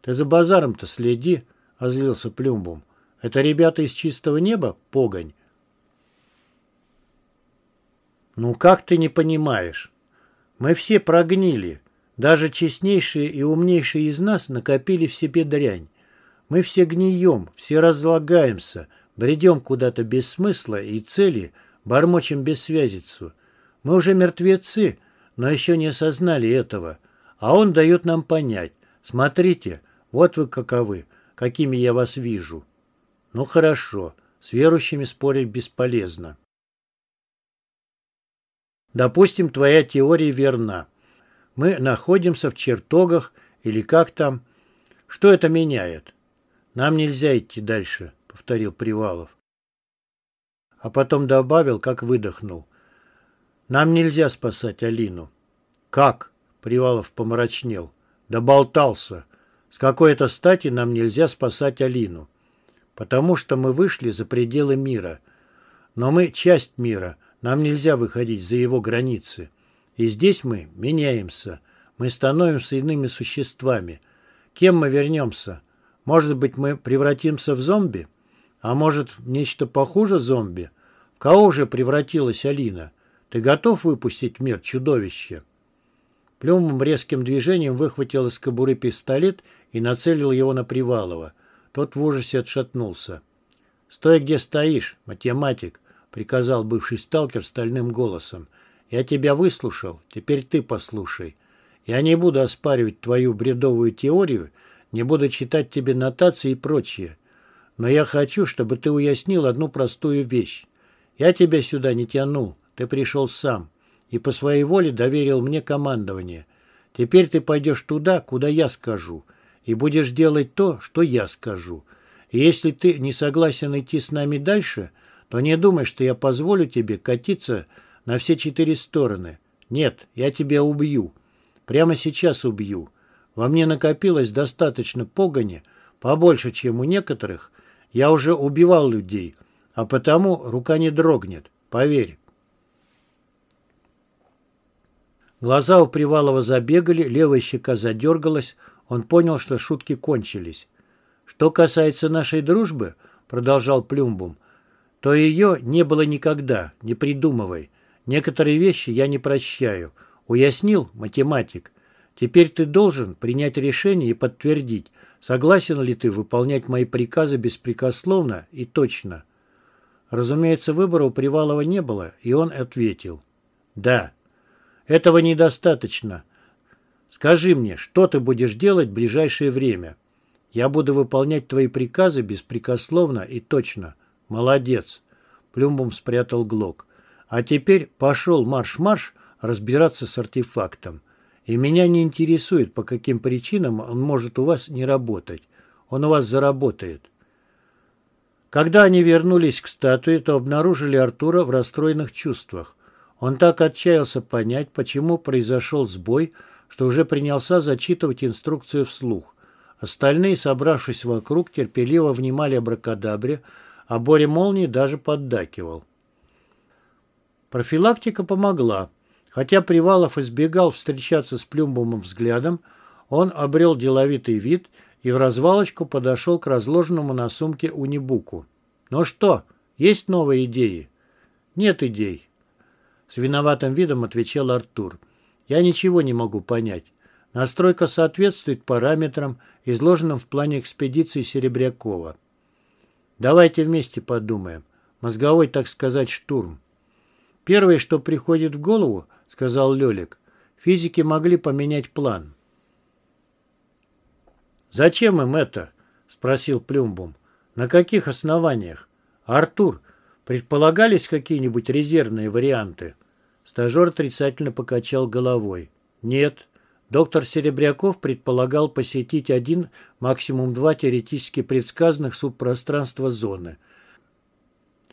[SPEAKER 1] «Ты за базаром-то следи», — озлился Плюмбум. Это ребята из чистого неба, погонь? Ну как ты не понимаешь? Мы все прогнили. Даже честнейшие и умнейшие из нас накопили в себе дрянь. Мы все гнием, все разлагаемся, бредем куда-то без смысла и цели, бормочем бессвязицу. Мы уже мертвецы, но еще не осознали этого. А он дает нам понять. Смотрите, вот вы каковы, какими я вас вижу. Ну хорошо, с верующими спорить бесполезно. Допустим, твоя теория верна. Мы находимся в чертогах или как там. Что это меняет? Нам нельзя идти дальше, повторил Привалов. А потом добавил, как выдохнул. Нам нельзя спасать Алину. Как? Привалов помрачнел. Доболтался. С какой-то стати нам нельзя спасать Алину потому что мы вышли за пределы мира. Но мы часть мира, нам нельзя выходить за его границы. И здесь мы меняемся, мы становимся иными существами. Кем мы вернемся? Может быть, мы превратимся в зомби? А может, в нечто похуже зомби? В кого уже превратилась Алина? Ты готов выпустить в мир чудовище?» Плюмом резким движением выхватил из кобуры пистолет и нацелил его на Привалова. Тот в ужасе отшатнулся. «Стой, где стоишь, математик!» — приказал бывший сталкер стальным голосом. «Я тебя выслушал, теперь ты послушай. Я не буду оспаривать твою бредовую теорию, не буду читать тебе нотации и прочее. Но я хочу, чтобы ты уяснил одну простую вещь. Я тебя сюда не тянул, ты пришел сам и по своей воле доверил мне командование. Теперь ты пойдешь туда, куда я скажу, и будешь делать то, что я скажу. И если ты не согласен идти с нами дальше, то не думай, что я позволю тебе катиться на все четыре стороны. Нет, я тебя убью. Прямо сейчас убью. Во мне накопилось достаточно погони, побольше, чем у некоторых. Я уже убивал людей, а потому рука не дрогнет, поверь. Глаза у Привалова забегали, левая щека задергалась. Он понял, что шутки кончились. «Что касается нашей дружбы», — продолжал Плюмбум, — «то ее не было никогда, не придумывай. Некоторые вещи я не прощаю. Уяснил, математик? Теперь ты должен принять решение и подтвердить, согласен ли ты выполнять мои приказы беспрекословно и точно». Разумеется, выбора у Привалова не было, и он ответил. «Да». Этого недостаточно. Скажи мне, что ты будешь делать в ближайшее время? Я буду выполнять твои приказы беспрекословно и точно. Молодец. Плюмбом спрятал глок. А теперь пошел марш-марш разбираться с артефактом. И меня не интересует, по каким причинам он может у вас не работать. Он у вас заработает. Когда они вернулись к статуе, то обнаружили Артура в расстроенных чувствах. Он так отчаялся понять, почему произошел сбой, что уже принялся зачитывать инструкцию вслух. Остальные, собравшись вокруг, терпеливо внимали абракадабре, а Боря Молнии даже поддакивал. Профилактика помогла. Хотя Привалов избегал встречаться с Плюмбумом взглядом, он обрел деловитый вид и в развалочку подошел к разложенному на сумке унибуку. «Ну что, есть новые идеи?» «Нет идей. С виноватым видом отвечал Артур. Я ничего не могу понять. Настройка соответствует параметрам, изложенным в плане экспедиции Серебрякова. Давайте вместе подумаем. Мозговой, так сказать, штурм. Первое, что приходит в голову, сказал Лёлик, физики могли поменять план. «Зачем им это?» — спросил Плюмбум. «На каких основаниях? Артур, предполагались какие-нибудь резервные варианты?» Стажер отрицательно покачал головой. Нет. Доктор Серебряков предполагал посетить один, максимум два теоретически предсказанных субпространства зоны.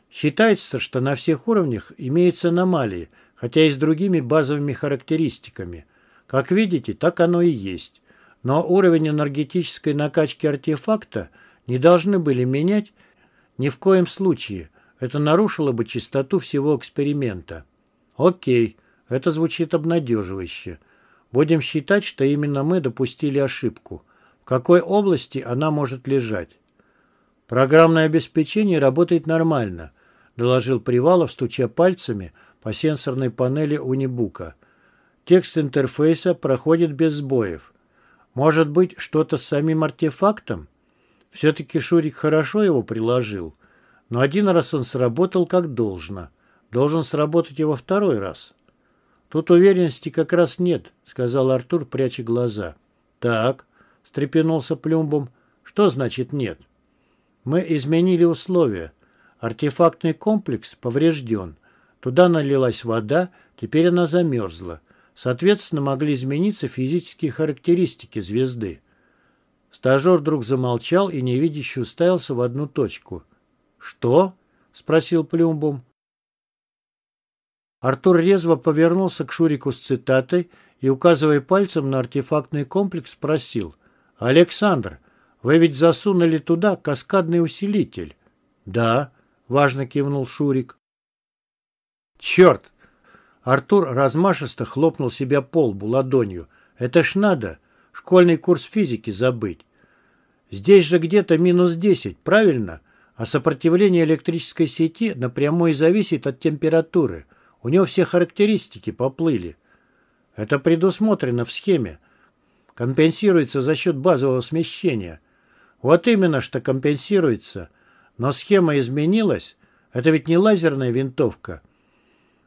[SPEAKER 1] Считается, что на всех уровнях имеются аномалии, хотя и с другими базовыми характеристиками. Как видите, так оно и есть. Но уровень энергетической накачки артефакта не должны были менять ни в коем случае. Это нарушило бы чистоту всего эксперимента. Окей, это звучит обнадеживающе. Будем считать, что именно мы допустили ошибку. В какой области она может лежать? Программное обеспечение работает нормально, доложил Привалов, стуча пальцами по сенсорной панели унибука. Текст интерфейса проходит без сбоев. Может быть, что-то с самим артефактом? Все-таки Шурик хорошо его приложил, но один раз он сработал как должно. Должен сработать его второй раз. Тут уверенности как раз нет, сказал Артур, пряча глаза. Так, встрепенулся Плюмбом. Что значит нет? Мы изменили условия. Артефактный комплекс поврежден. Туда налилась вода, теперь она замерзла. Соответственно, могли измениться физические характеристики звезды. Стажер вдруг замолчал и невидяще уставился в одну точку. «Что?» — спросил Плюмбум. Артур резво повернулся к Шурику с цитатой и, указывая пальцем на артефактный комплекс, спросил. «Александр, вы ведь засунули туда каскадный усилитель?» «Да», — важно кивнул Шурик. «Черт!» Артур размашисто хлопнул себя по лбу ладонью. «Это ж надо! Школьный курс физики забыть. Здесь же где-то минус десять, правильно? А сопротивление электрической сети напрямую зависит от температуры». У него все характеристики поплыли. Это предусмотрено в схеме. Компенсируется за счет базового смещения. Вот именно, что компенсируется. Но схема изменилась. Это ведь не лазерная винтовка.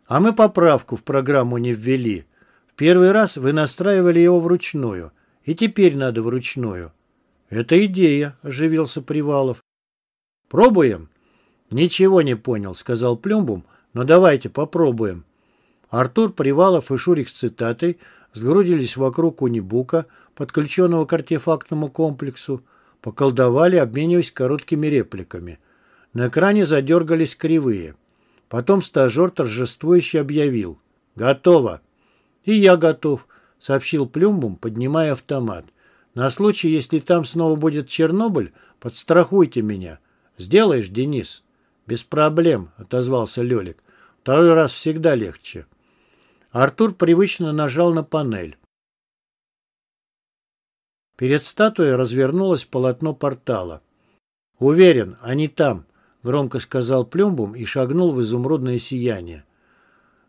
[SPEAKER 1] А мы поправку в программу не ввели. В первый раз вы настраивали его вручную. И теперь надо вручную. Это идея, оживился Привалов. Пробуем? Ничего не понял, сказал Плюмбум, но давайте попробуем. Артур, Привалов и Шурик с цитатой сгрудились вокруг унибука, подключенного к артефактному комплексу, поколдовали, обмениваясь короткими репликами. На экране задергались кривые. Потом стажер торжествующе объявил. «Готово!» «И я готов», — сообщил Плюмбум, поднимая автомат. «На случай, если там снова будет Чернобыль, подстрахуйте меня. Сделаешь, Денис?» «Без проблем», — отозвался Лелик. «Второй раз всегда легче». Артур привычно нажал на панель. Перед статуей развернулось полотно портала. «Уверен, они там», — громко сказал Плюмбум и шагнул в изумрудное сияние.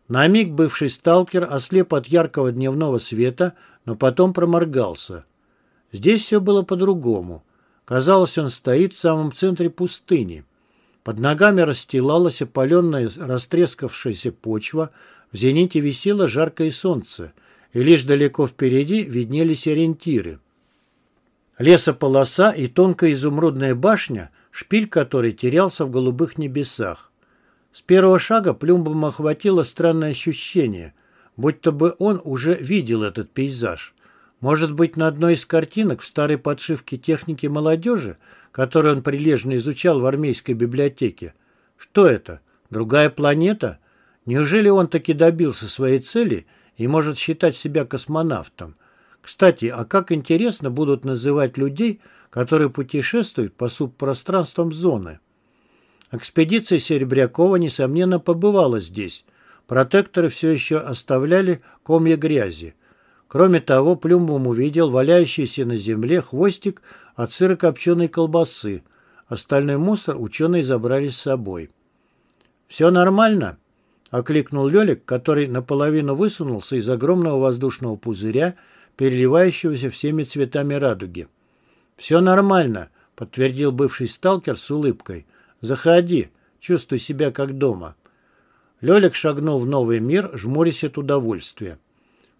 [SPEAKER 1] На миг бывший сталкер ослеп от яркого дневного света, но потом проморгался. Здесь все было по-другому. Казалось, он стоит в самом центре пустыни. Под ногами расстилалась опаленная растрескавшаяся почва, в зените висело жаркое солнце, и лишь далеко впереди виднелись ориентиры. Лесополоса и тонкая изумрудная башня, шпиль которой терялся в голубых небесах. С первого шага Плюмбом охватило странное ощущение, будто бы он уже видел этот пейзаж. Может быть, на одной из картинок в старой подшивке техники молодежи, которую он прилежно изучал в армейской библиотеке. Что это? Другая планета? Неужели он таки добился своей цели и может считать себя космонавтом? Кстати, а как интересно будут называть людей, которые путешествуют по субпространствам зоны? Экспедиция Серебрякова, несомненно, побывала здесь. Протекторы все еще оставляли комья грязи. Кроме того, Плюмбом увидел валяющийся на земле хвостик от сырокопченой колбасы. Остальной мусор ученые забрали с собой. «Все нормально?» — окликнул Лелик, который наполовину высунулся из огромного воздушного пузыря, переливающегося всеми цветами радуги. «Все нормально», — подтвердил бывший сталкер с улыбкой. Заходи, чувствуй себя как дома». Лёлик шагнул в новый мир, жмурясь от удовольствия.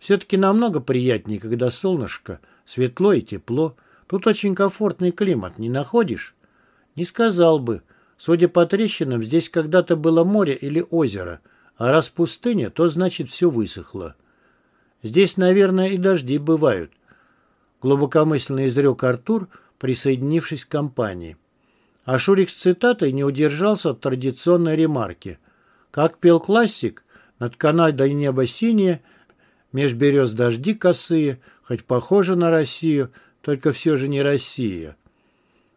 [SPEAKER 1] Все-таки намного приятнее, когда солнышко, светло и тепло. Тут очень комфортный климат, не находишь? Не сказал бы. Судя по трещинам, здесь когда-то было море или озеро, а раз пустыня, то значит все высохло. Здесь, наверное, и дожди бывают. Глубокомысленно изрек Артур, присоединившись к компании. А Шурик с цитатой не удержался от традиционной ремарки. Как пел классик, над Канадой небо синее, меж берез дожди косые, хоть похоже на Россию, только все же не Россия.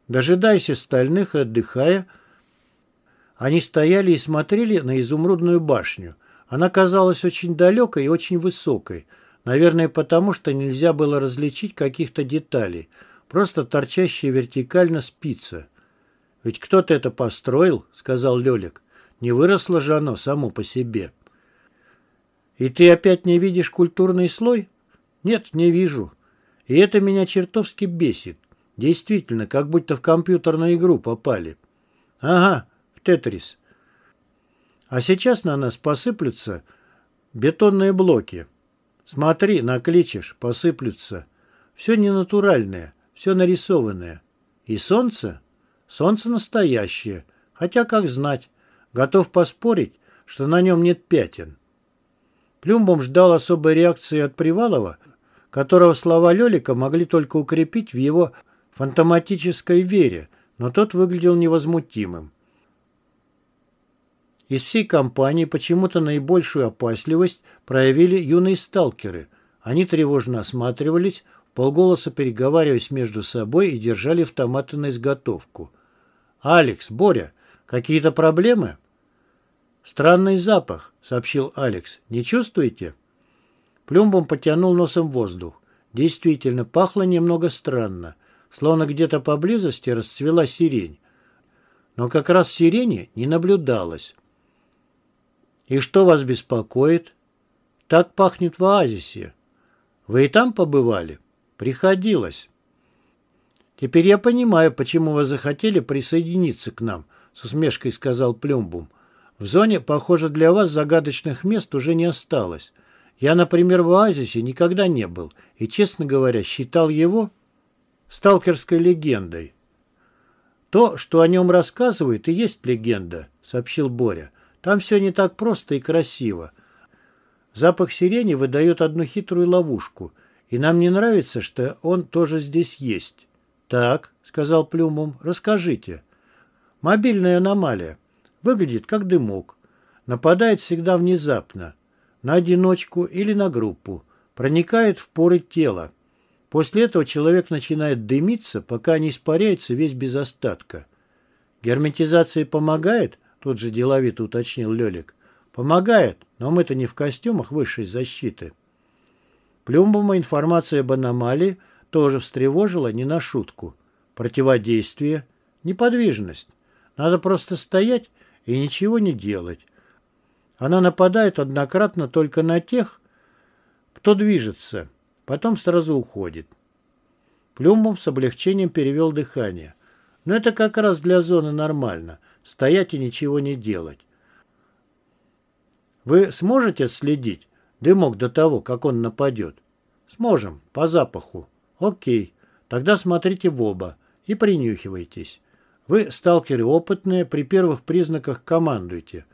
[SPEAKER 1] Дожидаясь остальных и отдыхая, они стояли и смотрели на изумрудную башню. Она казалась очень далекой и очень высокой, наверное, потому что нельзя было различить каких-то деталей, просто торчащая вертикально спица. «Ведь кто-то это построил», — сказал Лёлик. «Не выросло же оно само по себе». «И ты опять не видишь культурный слой?» «Нет, не вижу. И это меня чертовски бесит. Действительно, как будто в компьютерную игру попали». «Ага, в Тетрис». «А сейчас на нас посыплются бетонные блоки. Смотри, накличешь, посыплются. Все ненатуральное, все нарисованное. И солнце?» Солнце настоящее, хотя, как знать, готов поспорить, что на нем нет пятен. Плюмбом ждал особой реакции от Привалова, которого слова Лелика могли только укрепить в его фантоматической вере, но тот выглядел невозмутимым. Из всей компании почему-то наибольшую опасливость проявили юные сталкеры. Они тревожно осматривались, полголоса переговариваясь между собой и держали автоматы на изготовку. «Алекс, Боря, какие-то проблемы?» «Странный запах», — сообщил Алекс. «Не чувствуете?» Плюмбом потянул носом воздух. Действительно, пахло немного странно, словно где-то поблизости расцвела сирень. Но как раз сирени не наблюдалось. «И что вас беспокоит?» «Так пахнет в оазисе». «Вы и там побывали?» Приходилось. Теперь я понимаю, почему вы захотели присоединиться к нам, с усмешкой сказал Плюмбум. В зоне, похоже, для вас загадочных мест уже не осталось. Я, например, в оазисе никогда не был и, честно говоря, считал его сталкерской легендой. То, что о нем рассказывают, и есть легенда, сообщил Боря. Там все не так просто и красиво. Запах сирени выдает одну хитрую ловушку, и нам не нравится, что он тоже здесь есть. «Так», — сказал Плюмом, — «расскажите». «Мобильная аномалия. Выглядит как дымок. Нападает всегда внезапно. На одиночку или на группу. Проникает в поры тела. После этого человек начинает дымиться, пока не испаряется весь без остатка. «Герметизация помогает?» — тут же деловито уточнил Лелик. «Помогает, но мы-то не в костюмах высшей защиты». Плюмбома информация об аномалии тоже встревожила не на шутку. Противодействие, неподвижность. Надо просто стоять и ничего не делать. Она нападает однократно только на тех, кто движется, потом сразу уходит. Плюмбом с облегчением перевел дыхание. Но это как раз для зоны нормально. Стоять и ничего не делать. Вы сможете следить дымок до того, как он нападет? Сможем, по запаху. Окей, тогда смотрите в оба и принюхивайтесь. Вы, сталкеры опытные, при первых признаках командуйте.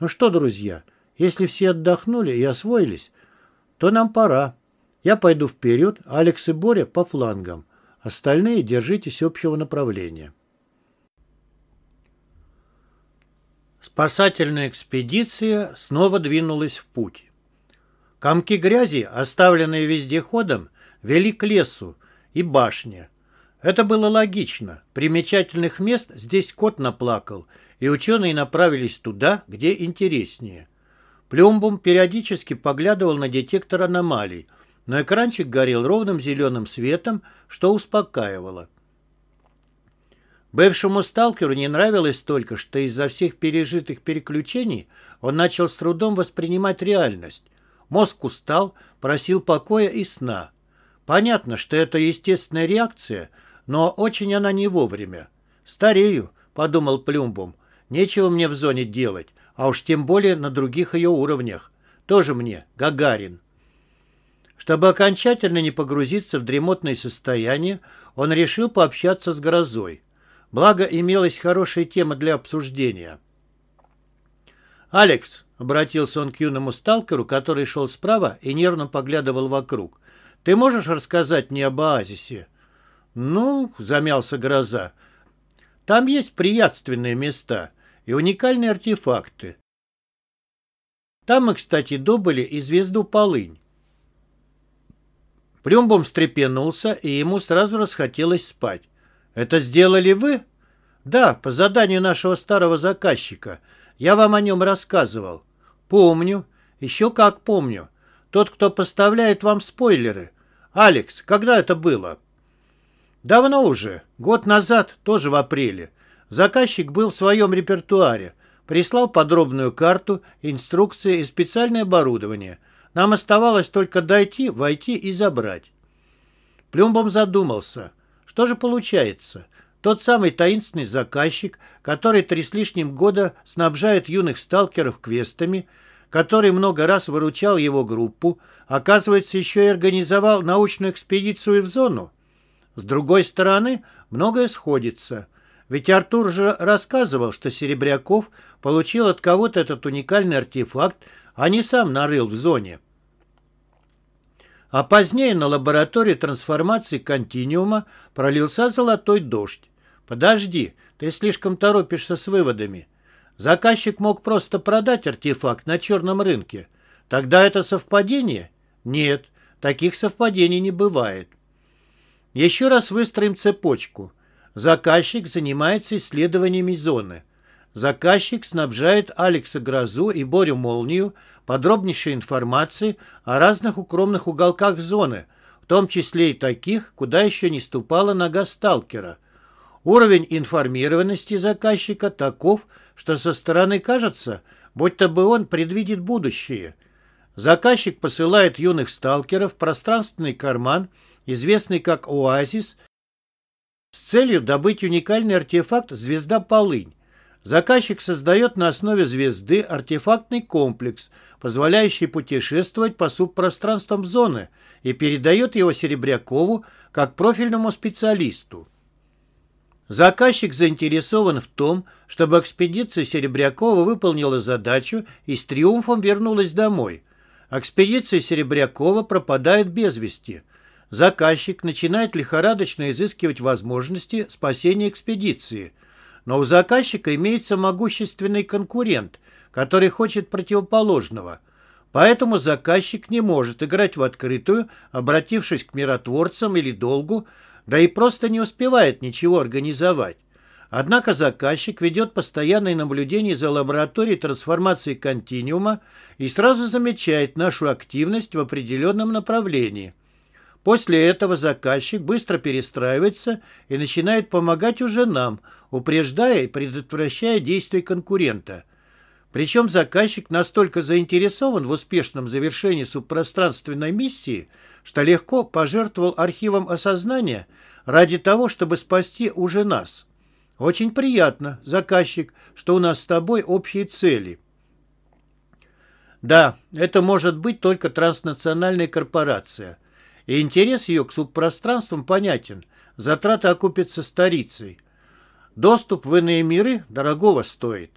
[SPEAKER 1] Ну что, друзья, если все отдохнули и освоились, то нам пора. Я пойду вперед, Алекс и Боря по флангам. Остальные держитесь общего направления. Спасательная экспедиция снова двинулась в путь. Комки грязи, оставленные вездеходом, вели к лесу и башне. Это было логично. Примечательных мест здесь кот наплакал, и ученые направились туда, где интереснее. Плюмбум периодически поглядывал на детектор аномалий, но экранчик горел ровным зеленым светом, что успокаивало. Бывшему сталкеру не нравилось только, что из-за всех пережитых переключений он начал с трудом воспринимать реальность. Мозг устал, просил покоя и сна. Понятно, что это естественная реакция, но очень она не вовремя. «Старею», — подумал Плюмбум, — «нечего мне в зоне делать, а уж тем более на других ее уровнях. Тоже мне, Гагарин». Чтобы окончательно не погрузиться в дремотное состояние, он решил пообщаться с грозой. Благо, имелась хорошая тема для обсуждения. «Алекс», — обратился он к юному сталкеру, который шел справа и нервно поглядывал вокруг, — «ты можешь рассказать мне об оазисе?» «Ну», — замялся Гроза, — «там есть приятственные места и уникальные артефакты. Там мы, кстати, добыли и звезду Полынь. Плюмбом встрепенулся, и ему сразу расхотелось спать. «Это сделали вы?» «Да, по заданию нашего старого заказчика. Я вам о нем рассказывал». «Помню. Еще как помню. Тот, кто поставляет вам спойлеры. Алекс, когда это было?» «Давно уже. Год назад, тоже в апреле. Заказчик был в своем репертуаре. Прислал подробную карту, инструкции и специальное оборудование. Нам оставалось только дойти, войти и забрать». Плюмбом задумался. Что же получается? Тот самый таинственный заказчик, который три с лишним года снабжает юных сталкеров квестами, который много раз выручал его группу, оказывается, еще и организовал научную экспедицию в зону. С другой стороны, многое сходится. Ведь Артур же рассказывал, что Серебряков получил от кого-то этот уникальный артефакт, а не сам нарыл в зоне. А позднее на лаборатории трансформации континиума пролился золотой дождь. Подожди, ты слишком торопишься с выводами. Заказчик мог просто продать артефакт на черном рынке. Тогда это совпадение? Нет, таких совпадений не бывает. Еще раз выстроим цепочку. Заказчик занимается исследованиями зоны. Заказчик снабжает Алекса Грозу и Борю Молнию подробнейшей информацией о разных укромных уголках зоны, в том числе и таких, куда еще не ступала нога сталкера. Уровень информированности заказчика таков, что со стороны кажется, будто бы он предвидит будущее. Заказчик посылает юных сталкеров в пространственный карман, известный как «Оазис», с целью добыть уникальный артефакт «Звезда Полынь». Заказчик создает на основе звезды артефактный комплекс, позволяющий путешествовать по субпространствам зоны, и передает его Серебрякову как профильному специалисту. Заказчик заинтересован в том, чтобы экспедиция Серебрякова выполнила задачу и с триумфом вернулась домой. экспедиция Серебрякова пропадает без вести. Заказчик начинает лихорадочно изыскивать возможности спасения экспедиции. Но у заказчика имеется могущественный конкурент, который хочет противоположного. Поэтому заказчик не может играть в открытую, обратившись к миротворцам или долгу, да и просто не успевает ничего организовать. Однако заказчик ведет постоянное наблюдение за лабораторией трансформации континиума и сразу замечает нашу активность в определенном направлении. После этого заказчик быстро перестраивается и начинает помогать уже нам, упреждая и предотвращая действия конкурента. Причем заказчик настолько заинтересован в успешном завершении субпространственной миссии, что легко пожертвовал архивом осознания ради того, чтобы спасти уже нас. Очень приятно, заказчик, что у нас с тобой общие цели. Да, это может быть только транснациональная корпорация. И интерес ее к субпространствам понятен. Затраты окупятся старицей. Доступ в иные миры дорогого стоит.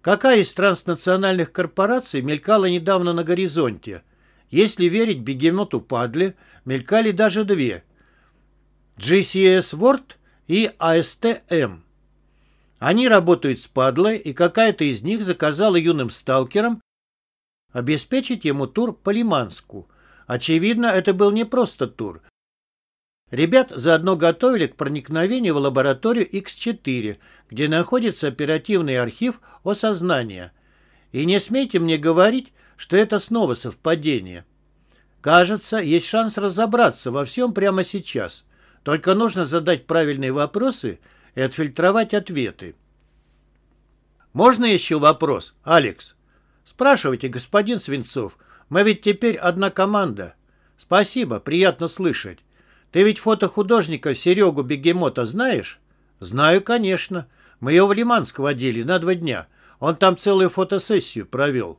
[SPEAKER 1] Какая из транснациональных корпораций мелькала недавно на горизонте? Если верить бегемоту Падле, мелькали даже две. GCS World и ASTM. Они работают с падлой, и какая-то из них заказала юным сталкерам обеспечить ему тур по Лиманску. Очевидно, это был не просто тур. Ребят заодно готовили к проникновению в лабораторию X4, где находится оперативный архив осознания. И не смейте мне говорить, что это снова совпадение. Кажется, есть шанс разобраться во всем прямо сейчас. Только нужно задать правильные вопросы – и отфильтровать ответы. «Можно еще вопрос, Алекс?» «Спрашивайте, господин Свинцов. Мы ведь теперь одна команда». «Спасибо, приятно слышать. Ты ведь фотохудожника Серегу Бегемота знаешь?» «Знаю, конечно. Мы его в Лиманск водили на два дня. Он там целую фотосессию провел».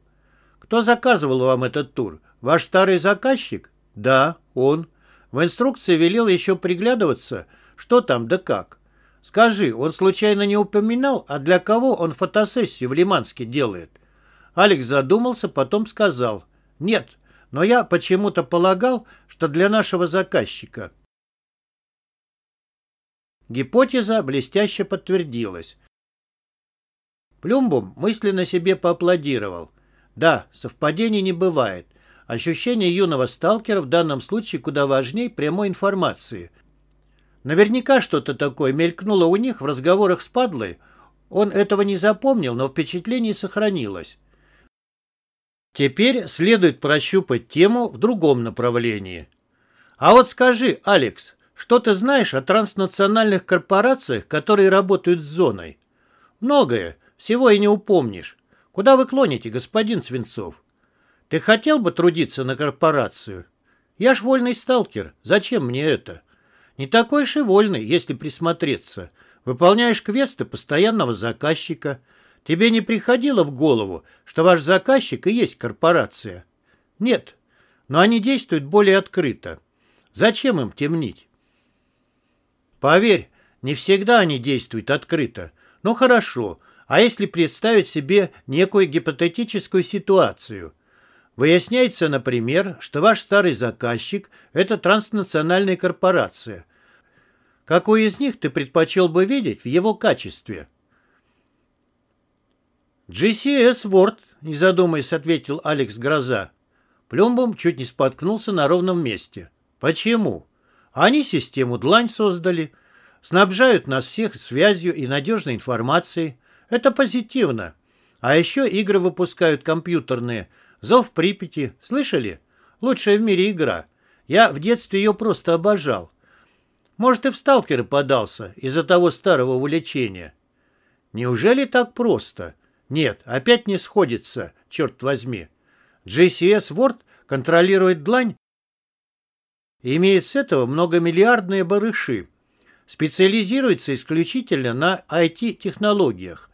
[SPEAKER 1] «Кто заказывал вам этот тур? Ваш старый заказчик?» «Да, он. В инструкции велел еще приглядываться, что там да как. Скажи, он случайно не упоминал, а для кого он фотосессию в Лиманске делает? Алекс задумался, потом сказал. Нет, но я почему-то полагал, что для нашего заказчика. Гипотеза блестяще подтвердилась. Плюмбум мысленно себе поаплодировал. Да, совпадений не бывает. Ощущение юного сталкера в данном случае куда важнее прямой информации – Наверняка что-то такое мелькнуло у них в разговорах с Падлой. Он этого не запомнил, но впечатление сохранилось. Теперь следует прощупать тему в другом направлении. А вот скажи, Алекс, что ты знаешь о транснациональных корпорациях, которые работают с зоной? Многое, всего и не упомнишь. Куда вы клоните, господин Свинцов? Ты хотел бы трудиться на корпорацию? Я ж вольный сталкер, зачем мне это? Не такой и вольный, если присмотреться. Выполняешь квесты постоянного заказчика. Тебе не приходило в голову, что ваш заказчик и есть корпорация? Нет, но они действуют более открыто. Зачем им темнить? Поверь, не всегда они действуют открыто. Ну хорошо, а если представить себе некую гипотетическую ситуацию – Выясняется, например, что ваш старый заказчик – это транснациональная корпорация. Какой из них ты предпочел бы видеть в его качестве? GCS Word, не задумаясь, ответил Алекс Гроза. Плюмбом чуть не споткнулся на ровном месте. Почему? Они систему длань создали, снабжают нас всех связью и надежной информацией. Это позитивно. А еще игры выпускают компьютерные – Зов Припяти. Слышали? Лучшая в мире игра. Я в детстве ее просто обожал. Может, и в сталкеры подался из-за того старого увлечения. Неужели так просто? Нет, опять не сходится, черт возьми. GCS Word контролирует длань и имеет с этого многомиллиардные барыши. Специализируется исключительно на IT-технологиях.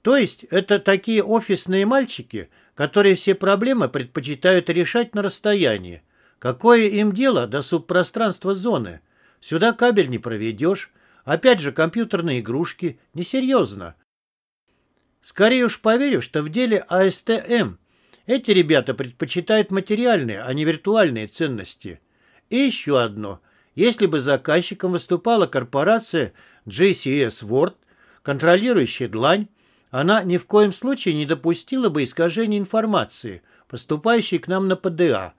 [SPEAKER 1] То есть это такие офисные мальчики, которые все проблемы предпочитают решать на расстоянии. Какое им дело до субпространства зоны? Сюда кабель не проведешь. Опять же, компьютерные игрушки. Несерьезно. Скорее уж поверю, что в деле АСТМ Эти ребята предпочитают материальные, а не виртуальные ценности. И еще одно. Если бы заказчиком выступала корпорация JCS World, контролирующая длань, она ни в коем случае не допустила бы искажения информации, поступающей к нам на ПДА.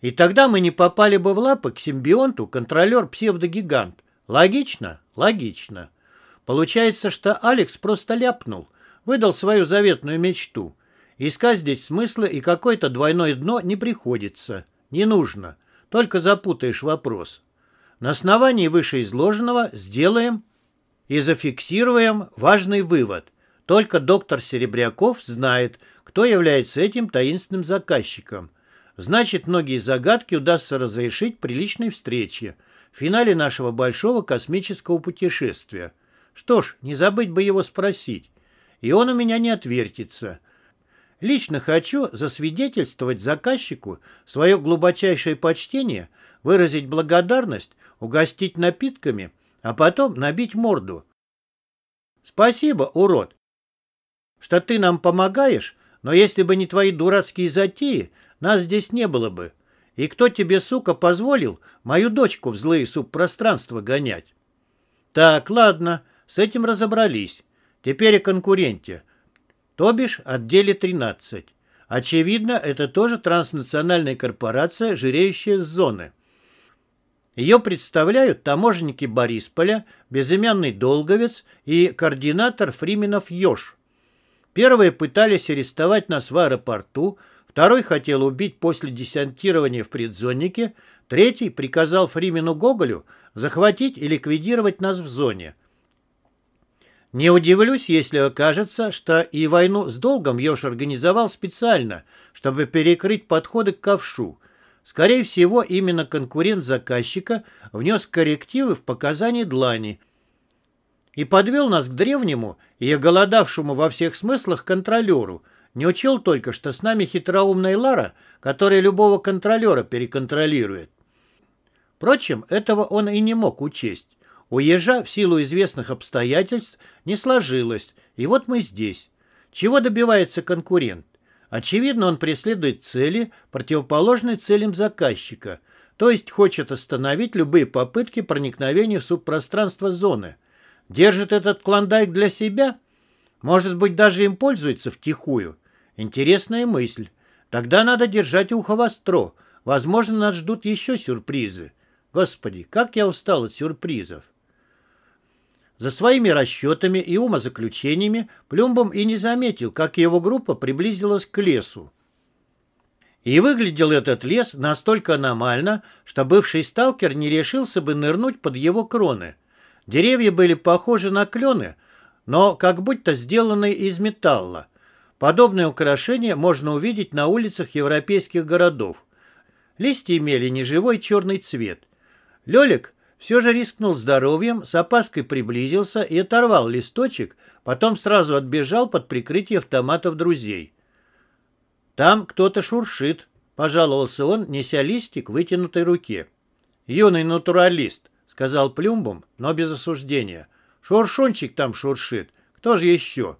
[SPEAKER 1] И тогда мы не попали бы в лапы к симбионту контролер-псевдогигант. Логично? Логично. Получается, что Алекс просто ляпнул, выдал свою заветную мечту. Искать здесь смысла и какое-то двойное дно не приходится. Не нужно. Только запутаешь вопрос. На основании вышеизложенного сделаем и зафиксируем важный вывод. Только доктор Серебряков знает, кто является этим таинственным заказчиком. Значит, многие загадки удастся разрешить при личной встрече в финале нашего большого космического путешествия. Что ж, не забыть бы его спросить. И он у меня не отвертится. Лично хочу засвидетельствовать заказчику свое глубочайшее почтение, выразить благодарность, угостить напитками, а потом набить морду. Спасибо, урод, что ты нам помогаешь, но если бы не твои дурацкие затеи, нас здесь не было бы. И кто тебе, сука, позволил мою дочку в злые субпространства гонять? Так, ладно, с этим разобрались. Теперь о конкуренте. То бишь отделе 13. Очевидно, это тоже транснациональная корпорация, жиреющая с зоны. Ее представляют таможенники Борисполя, безымянный Долговец и координатор Фрименов Ёж. Первые пытались арестовать нас в аэропорту, Второй хотел убить после десантирования в предзоннике. Третий приказал Фримену Гоголю захватить и ликвидировать нас в зоне. Не удивлюсь, если окажется, что и войну с долгом Ёж организовал специально, чтобы перекрыть подходы к ковшу. Скорее всего, именно конкурент заказчика внес коррективы в показания Длани и подвел нас к древнему и оголодавшему во всех смыслах контролеру – не учел только, что с нами хитроумная Лара, которая любого контролера переконтролирует. Впрочем, этого он и не мог учесть. У в силу известных обстоятельств не сложилось, и вот мы здесь. Чего добивается конкурент? Очевидно, он преследует цели, противоположные целям заказчика, то есть хочет остановить любые попытки проникновения в субпространство зоны. Держит этот клондайк для себя? Может быть, даже им пользуется втихую? Интересная мысль. Тогда надо держать ухо востро. Возможно, нас ждут еще сюрпризы. Господи, как я устал от сюрпризов. За своими расчетами и умозаключениями Плюмбом и не заметил, как его группа приблизилась к лесу. И выглядел этот лес настолько аномально, что бывший сталкер не решился бы нырнуть под его кроны. Деревья были похожи на клены, но как будто сделаны из металла. Подобные украшения можно увидеть на улицах европейских городов. Листья имели неживой черный цвет. Лелик все же рискнул здоровьем, с опаской приблизился и оторвал листочек, потом сразу отбежал под прикрытие автоматов друзей. «Там кто-то шуршит», — пожаловался он, неся листик в вытянутой руке. «Юный натуралист», — сказал Плюмбом, но без осуждения. «Шуршунчик там шуршит. Кто же еще?»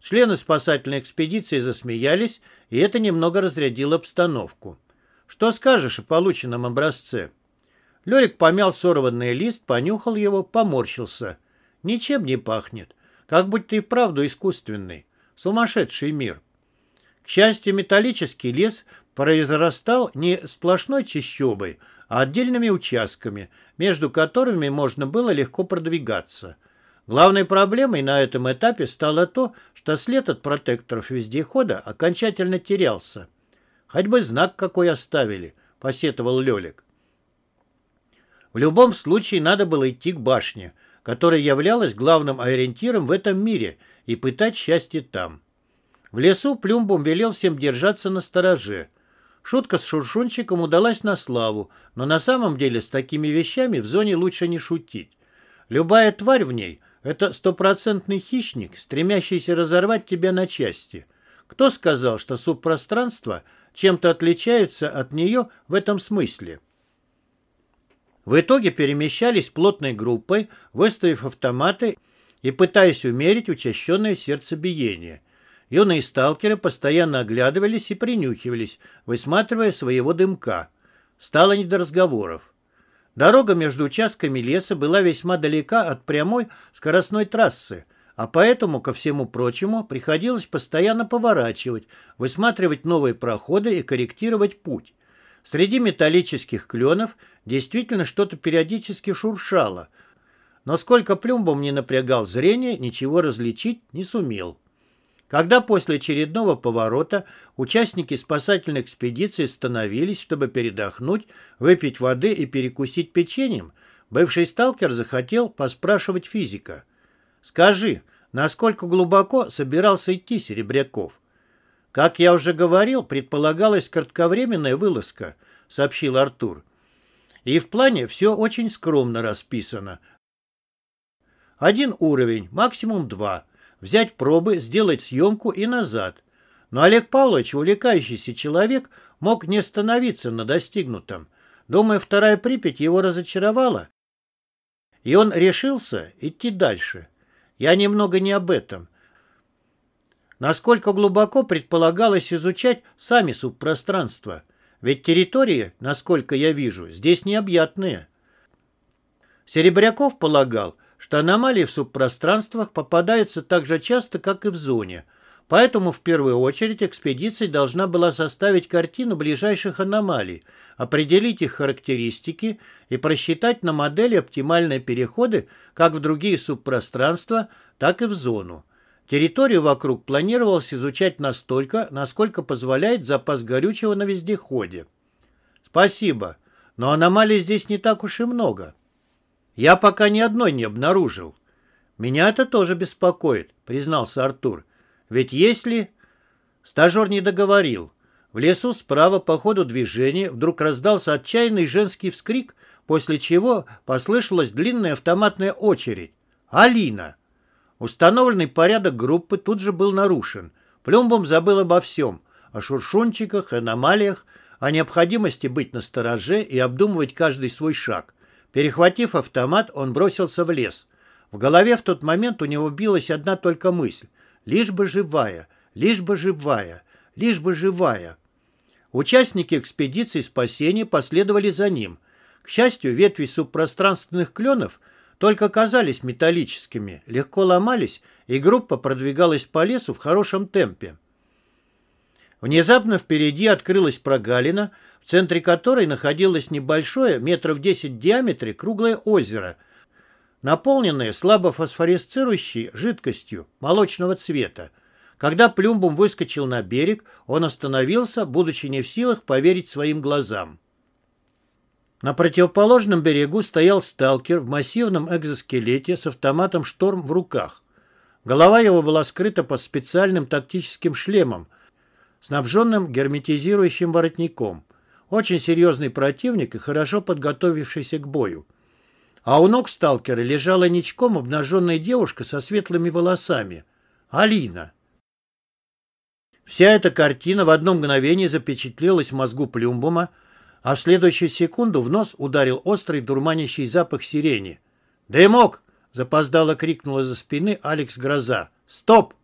[SPEAKER 1] Члены спасательной экспедиции засмеялись, и это немного разрядило обстановку. «Что скажешь о полученном образце?» Лерик помял сорванный лист, понюхал его, поморщился. «Ничем не пахнет. Как будто и вправду искусственный. Сумасшедший мир». К счастью, металлический лес произрастал не сплошной чащобой, а отдельными участками, между которыми можно было легко продвигаться – Главной проблемой на этом этапе стало то, что след от протекторов вездехода окончательно терялся. «Хоть бы знак какой оставили», — посетовал Лелик. В любом случае надо было идти к башне, которая являлась главным ориентиром в этом мире, и пытать счастье там. В лесу Плюмбом велел всем держаться на стороже. Шутка с Шуршунчиком удалась на славу, но на самом деле с такими вещами в зоне лучше не шутить. Любая тварь в ней — это стопроцентный хищник, стремящийся разорвать тебя на части. Кто сказал, что субпространство чем-то отличается от нее в этом смысле? В итоге перемещались плотной группой, выставив автоматы и пытаясь умерить учащенное сердцебиение. Юные сталкеры постоянно оглядывались и принюхивались, высматривая своего дымка. Стало не до разговоров. Дорога между участками леса была весьма далека от прямой скоростной трассы, а поэтому, ко всему прочему, приходилось постоянно поворачивать, высматривать новые проходы и корректировать путь. Среди металлических кленов действительно что-то периодически шуршало, но сколько плюмбом не напрягал зрение, ничего различить не сумел. Когда после очередного поворота участники спасательной экспедиции остановились, чтобы передохнуть, выпить воды и перекусить печеньем, бывший сталкер захотел поспрашивать физика. «Скажи, насколько глубоко собирался идти Серебряков?» «Как я уже говорил, предполагалась кратковременная вылазка», — сообщил Артур. «И в плане все очень скромно расписано. Один уровень, максимум два — взять пробы, сделать съемку и назад. Но Олег Павлович, увлекающийся человек, мог не остановиться на достигнутом. Думаю, вторая Припять его разочаровала, и он решился идти дальше. Я немного не об этом. Насколько глубоко предполагалось изучать сами субпространства? Ведь территории, насколько я вижу, здесь необъятные. Серебряков полагал, что аномалии в субпространствах попадаются так же часто, как и в зоне. Поэтому в первую очередь экспедиция должна была составить картину ближайших аномалий, определить их характеристики и просчитать на модели оптимальные переходы как в другие субпространства, так и в зону. Территорию вокруг планировалось изучать настолько, насколько позволяет запас горючего на вездеходе. Спасибо, но аномалий здесь не так уж и много. Я пока ни одной не обнаружил. Меня это тоже беспокоит, признался Артур. Ведь если... Стажер не договорил. В лесу справа по ходу движения вдруг раздался отчаянный женский вскрик, после чего послышалась длинная автоматная очередь. «Алина!» Установленный порядок группы тут же был нарушен. Плюмбом забыл обо всем. О шуршунчиках, аномалиях, о необходимости быть настороже и обдумывать каждый свой шаг. Перехватив автомат, он бросился в лес. В голове в тот момент у него билась одна только мысль. Лишь бы живая, лишь бы живая, лишь бы живая. Участники экспедиции спасения последовали за ним. К счастью, ветви субпространственных кленов только казались металлическими, легко ломались, и группа продвигалась по лесу в хорошем темпе. Внезапно впереди открылась прогалина, в центре которой находилось небольшое, метров 10 в диаметре, круглое озеро, наполненное слабо фосфоресцирующей жидкостью молочного цвета. Когда Плюмбум выскочил на берег, он остановился, будучи не в силах поверить своим глазам. На противоположном берегу стоял сталкер в массивном экзоскелете с автоматом «Шторм» в руках. Голова его была скрыта под специальным тактическим шлемом, снабженным герметизирующим воротником. Очень серьезный противник и хорошо подготовившийся к бою. А у ног сталкера лежала ничком обнаженная девушка со светлыми волосами. Алина. Вся эта картина в одно мгновение запечатлелась в мозгу Плюмбума, а в следующую секунду в нос ударил острый дурманящий запах сирени. «Дымок!» — запоздало крикнула за спины Алекс Гроза. «Стоп!»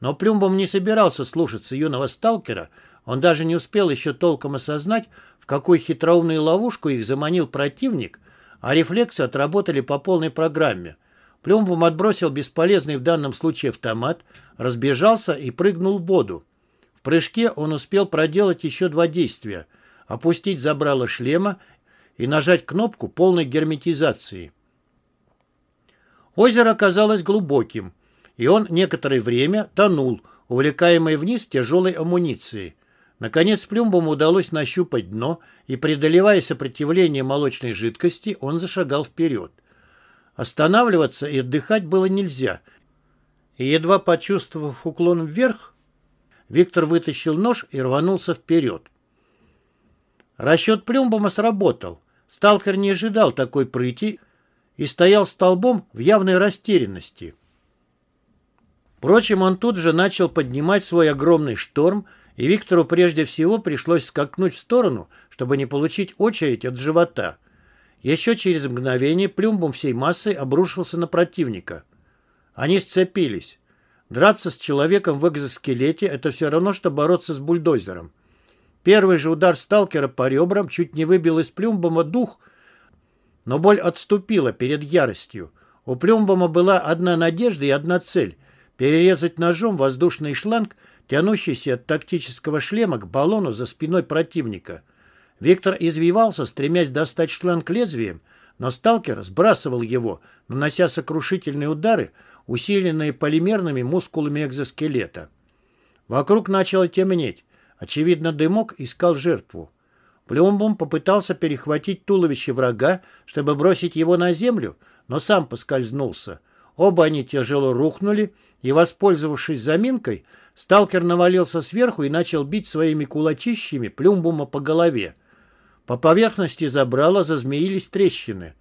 [SPEAKER 1] Но Плюмбом не собирался слушаться юного сталкера, он даже не успел еще толком осознать, в какую хитроумную ловушку их заманил противник, а рефлексы отработали по полной программе. Плюмбум отбросил бесполезный в данном случае автомат, разбежался и прыгнул в воду. В прыжке он успел проделать еще два действия – опустить забрало шлема и нажать кнопку полной герметизации. Озеро оказалось глубоким, и он некоторое время тонул, увлекаемый вниз тяжелой амуницией. Наконец Плюмбому удалось нащупать дно, и, преодолевая сопротивление молочной жидкости, он зашагал вперед. Останавливаться и отдыхать было нельзя. И, едва почувствовав уклон вверх, Виктор вытащил нож и рванулся вперед. Расчет Плюмбома сработал. Сталкер не ожидал такой прыти и стоял столбом в явной растерянности. Впрочем, он тут же начал поднимать свой огромный шторм, и Виктору прежде всего пришлось скакнуть в сторону, чтобы не получить очередь от живота. Еще через мгновение плюмбом всей массой обрушился на противника. Они сцепились. Драться с человеком в экзоскелете – это все равно, что бороться с бульдозером. Первый же удар сталкера по ребрам чуть не выбил из Плюмбома дух, но боль отступила перед яростью. У Плюмбома была одна надежда и одна цель – перерезать ножом воздушный шланг, тянущийся от тактического шлема к баллону за спиной противника. Виктор извивался, стремясь достать шланг лезвием, но сталкер сбрасывал его, нанося сокрушительные удары, усиленные полимерными мускулами экзоскелета. Вокруг начало темнеть. Очевидно, дымок искал жертву. Плюмбом попытался перехватить туловище врага, чтобы бросить его на землю, но сам поскользнулся. Оба они тяжело рухнули, и, воспользовавшись заминкой, сталкер навалился сверху и начал бить своими кулачищами Плюмбума по голове. По поверхности забрала зазмеились трещины.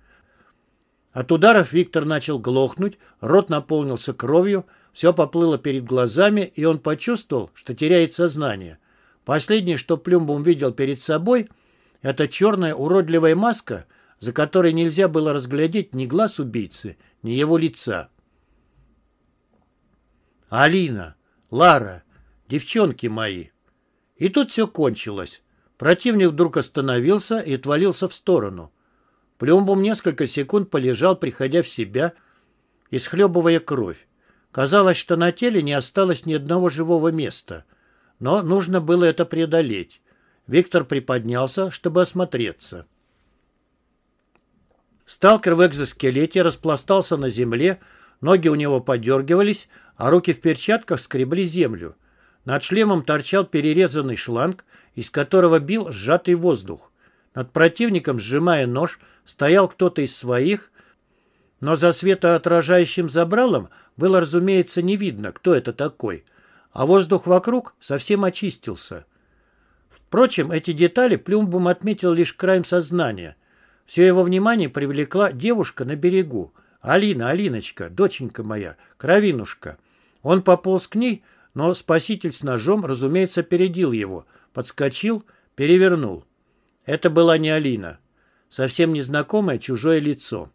[SPEAKER 1] От ударов Виктор начал глохнуть, рот наполнился кровью, все поплыло перед глазами, и он почувствовал, что теряет сознание. Последнее, что Плюмбум видел перед собой, это черная уродливая маска, за которой нельзя было разглядеть ни глаз убийцы, ни его лица. «Алина! Лара! Девчонки мои!» И тут все кончилось. Противник вдруг остановился и отвалился в сторону. Плюмбум несколько секунд полежал, приходя в себя и схлебывая кровь. Казалось, что на теле не осталось ни одного живого места. Но нужно было это преодолеть. Виктор приподнялся, чтобы осмотреться. Сталкер в экзоскелете распластался на земле, ноги у него подергивались, а руки в перчатках скребли землю. Над шлемом торчал перерезанный шланг, из которого бил сжатый воздух. Над противником, сжимая нож, стоял кто-то из своих, но за светоотражающим забралом было, разумеется, не видно, кто это такой, а воздух вокруг совсем очистился. Впрочем, эти детали Плюмбум отметил лишь краем сознания. Все его внимание привлекла девушка на берегу. «Алина, Алиночка, доченька моя, кровинушка». Он пополз к ней, но спаситель с ножом, разумеется, опередил его, подскочил, перевернул. Это была не Алина. Совсем незнакомое чужое лицо.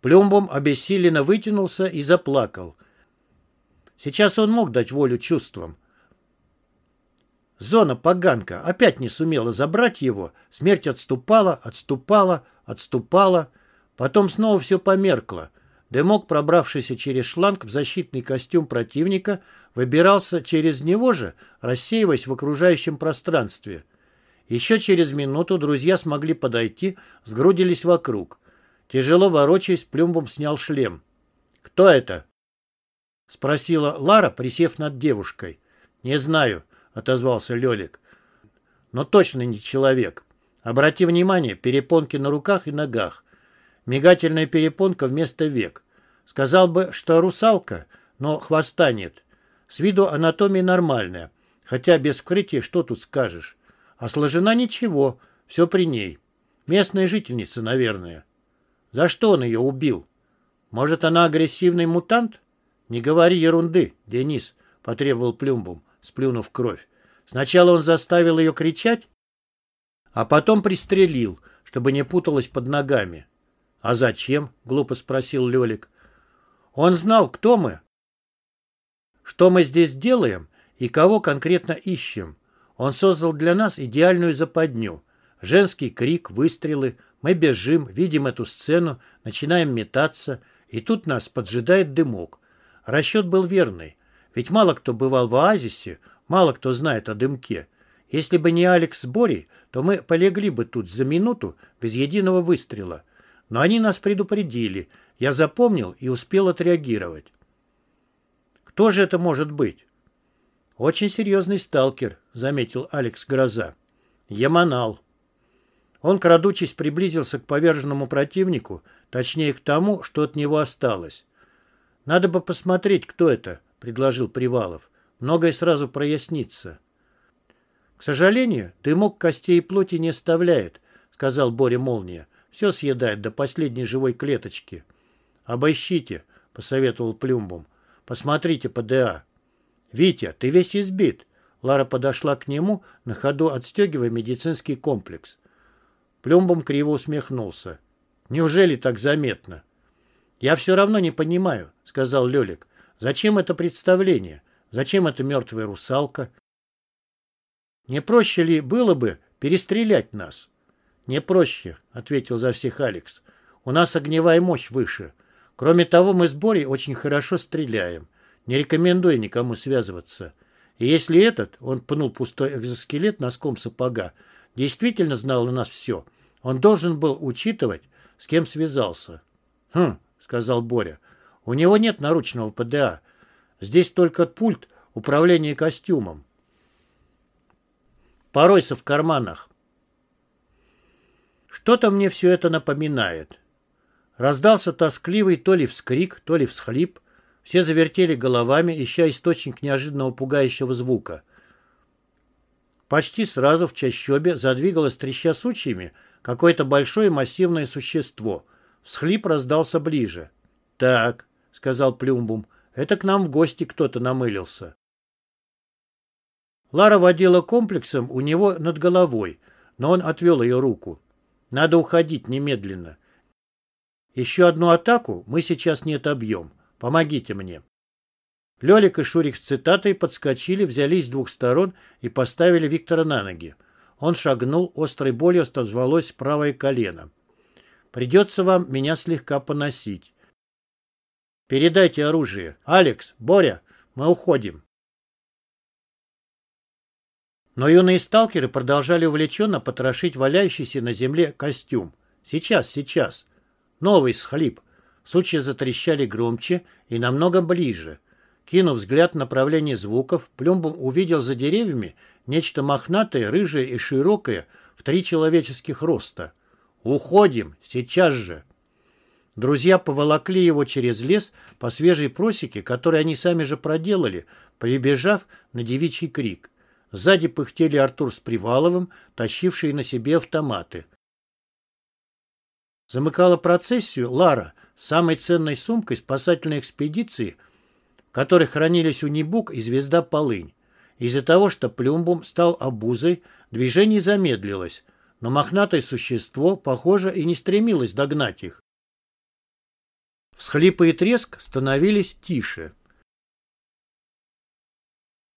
[SPEAKER 1] Плюмбом обессиленно вытянулся и заплакал. Сейчас он мог дать волю чувствам. Зона поганка опять не сумела забрать его. Смерть отступала, отступала, отступала. Потом снова все померкло. Дымок, пробравшийся через шланг в защитный костюм противника, выбирался через него же, рассеиваясь в окружающем пространстве. Еще через минуту друзья смогли подойти, сгрудились вокруг. Тяжело ворочаясь, Плюмбом снял шлем. «Кто это?» — спросила Лара, присев над девушкой. «Не знаю», — отозвался Лелик. «Но точно не человек. Обрати внимание, перепонки на руках и ногах. Мигательная перепонка вместо век. Сказал бы, что русалка, но хвоста нет. С виду анатомия нормальная, хотя без вкрытия что тут скажешь. А сложена ничего, все при ней. Местная жительница, наверное. За что он ее убил? Может, она агрессивный мутант? Не говори ерунды, Денис, потребовал Плюмбум, сплюнув кровь. Сначала он заставил ее кричать, а потом пристрелил, чтобы не путалась под ногами. «А зачем?» — глупо спросил Лелик. «Он знал, кто мы, что мы здесь делаем и кого конкретно ищем. Он создал для нас идеальную западню. Женский крик, выстрелы. Мы бежим, видим эту сцену, начинаем метаться, и тут нас поджидает дымок. Расчет был верный. Ведь мало кто бывал в оазисе, мало кто знает о дымке. Если бы не Алекс с Борей, то мы полегли бы тут за минуту без единого выстрела. Но они нас предупредили. Я запомнил и успел отреагировать. Кто же это может быть? Очень серьезный сталкер, заметил Алекс Гроза. Яманал. Он, крадучись, приблизился к поверженному противнику, точнее к тому, что от него осталось. «Надо бы посмотреть, кто это», — предложил Привалов. «Многое сразу прояснится». «К сожалению, дымок костей и плоти не оставляет», — сказал Боря Молния. Все съедает до последней живой клеточки. Обыщите, посоветовал Плюмбум. Посмотрите по ДА. Витя, ты весь избит. Лара подошла к нему, на ходу отстегивая медицинский комплекс. Плюмбом криво усмехнулся. Неужели так заметно? Я все равно не понимаю, сказал Лелик. Зачем это представление? Зачем эта мертвая русалка? Не проще ли было бы перестрелять нас? Не проще, ответил за всех Алекс. У нас огневая мощь выше. Кроме того, мы с Борей очень хорошо стреляем. Не рекомендую никому связываться. И если этот, он пнул пустой экзоскелет носком сапога, действительно знал у нас все, он должен был учитывать, с кем связался. «Хм», — сказал Боря, — «у него нет наручного ПДА. Здесь только пульт управления костюмом. Поройся в карманах». Что-то мне все это напоминает. Раздался тоскливый то ли вскрик, то ли всхлип. Все завертели головами, ища источник неожиданного пугающего звука. Почти сразу в чащобе задвигалось треща сучьями какое-то большое массивное существо. Всхлип раздался ближе. «Так», — сказал Плюмбум, — «это к нам в гости кто-то намылился». Лара водила комплексом у него над головой, но он отвел ее руку. «Надо уходить немедленно. Еще одну атаку мы сейчас не отобьем. Помогите мне». Лелик и Шурик с цитатой подскочили, взялись с двух сторон и поставили Виктора на ноги. Он шагнул, острой болью отозвалось правое колено. «Придется вам меня слегка поносить. Передайте оружие. Алекс, Боря, мы уходим». Но юные сталкеры продолжали увлеченно потрошить валяющийся на земле костюм. «Сейчас, сейчас!» Новый схлип. Сучья затрещали громче и намного ближе. Кинув взгляд в направлении звуков, Плюмбом увидел за деревьями нечто мохнатое, рыжее и широкое в три человеческих роста. «Уходим! Сейчас же!» Друзья поволокли его через лес по свежей просеке, которую они сами же проделали, прибежав на девичий крик. Сзади пыхтели Артур с Приваловым, тащившие на себе автоматы. Замыкала процессию Лара с самой ценной сумкой спасательной экспедиции – в которой хранились унибук и звезда Полынь. Из-за того, что Плюмбум стал обузой, движение замедлилось, но мохнатое существо, похоже, и не стремилось догнать их. Всхлипы и треск становились тише.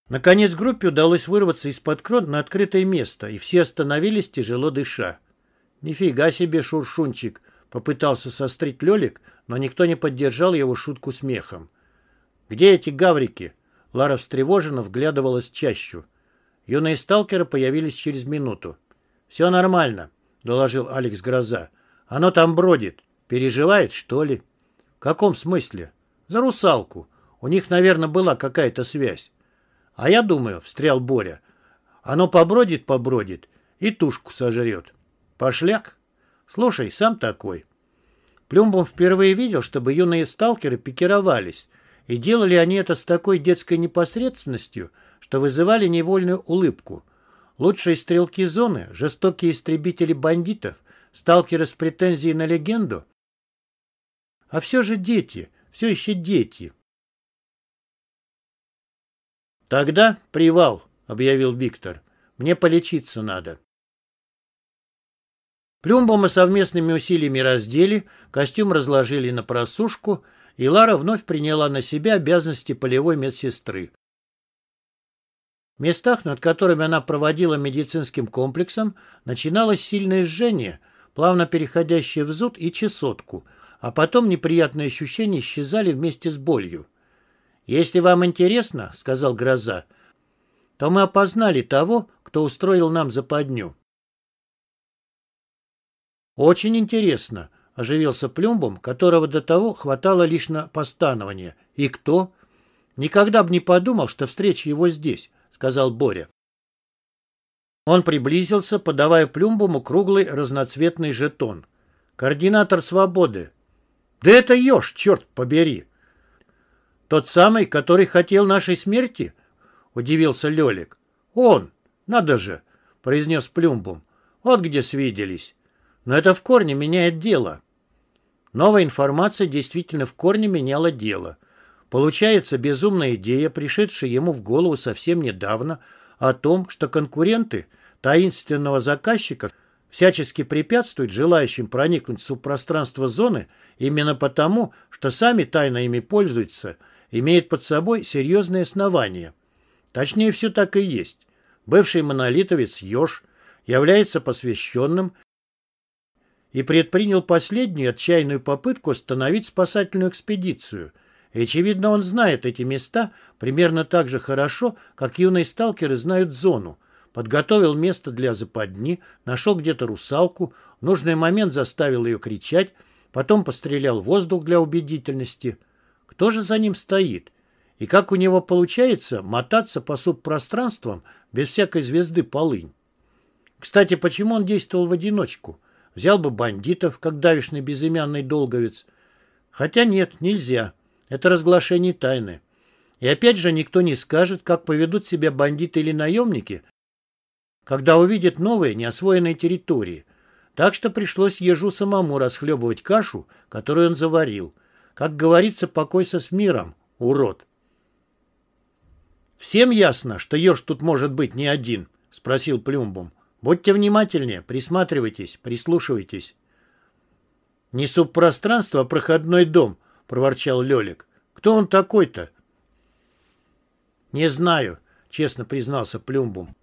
[SPEAKER 1] Наконец группе удалось вырваться из-под крон на открытое место, и все остановились, тяжело дыша. «Нифига себе, шуршунчик!» — попытался сострить Лёлик, но никто не поддержал его шутку смехом. «Где эти гаврики?» Лара встревоженно вглядывалась чащу. Юные сталкеры появились через минуту. «Все нормально», — доложил Алекс Гроза. «Оно там бродит. Переживает, что ли?» «В каком смысле?» «За русалку. У них, наверное, была какая-то связь». «А я думаю», — встрял Боря, — «оно побродит-побродит и тушку сожрет». «Пошляк? Слушай, сам такой». Плюмбом впервые видел, чтобы юные сталкеры пикировались — и делали они это с такой детской непосредственностью, что вызывали невольную улыбку. Лучшие стрелки зоны, жестокие истребители бандитов, сталкеры с претензией на легенду. А все же дети, все еще дети. «Тогда привал», — объявил Виктор. «Мне полечиться надо». Плюмбома совместными усилиями раздели, костюм разложили на просушку — и Лара вновь приняла на себя обязанности полевой медсестры. Местах, над которыми она проводила медицинским комплексом, начиналось сильное жжение, плавно переходящее в зуд и чесотку, а потом неприятные ощущения исчезали вместе с болью. «Если вам интересно, — сказал Гроза, — то мы опознали того, кто устроил нам западню». «Очень интересно», — оживился Плюмбом, которого до того хватало лишь на постанование. «И кто?» «Никогда бы не подумал, что встречу его здесь», — сказал Боря. Он приблизился, подавая Плюмбому круглый разноцветный жетон. «Координатор свободы». «Да это еж, черт побери!» «Тот самый, который хотел нашей смерти?» — удивился Лелик. «Он! Надо же!» — произнес Плюмбум. «Вот где свиделись. Но это в корне меняет дело. Новая информация действительно в корне меняла дело. Получается, безумная идея, пришедшая ему в голову совсем недавно, о том, что конкуренты таинственного заказчика всячески препятствуют желающим проникнуть в субпространство зоны именно потому, что сами тайно ими пользуются, имеет под собой серьезные основания. Точнее, все так и есть. Бывший монолитовец Ёж является посвященным и предпринял последнюю отчаянную попытку остановить спасательную экспедицию. И, очевидно, он знает эти места примерно так же хорошо, как юные сталкеры знают зону. Подготовил место для западни, нашел где-то русалку, в нужный момент заставил ее кричать, потом пострелял воздух для убедительности. Кто же за ним стоит? И как у него получается мотаться по субпространствам без всякой звезды полынь? Кстати, почему он действовал в одиночку? Взял бы бандитов, как давишный безымянный долговец. Хотя нет, нельзя. Это разглашение тайны. И опять же никто не скажет, как поведут себя бандиты или наемники, когда увидят новые неосвоенные территории. Так что пришлось ежу самому расхлебывать кашу, которую он заварил. Как говорится, покойся с миром, урод. «Всем ясно, что еж тут может быть не один?» — спросил Плюмбум. «Будьте внимательнее, присматривайтесь, прислушивайтесь». «Не субпространство, а проходной дом», — проворчал Лелик. «Кто он такой-то?» «Не знаю», — честно признался Плюмбум.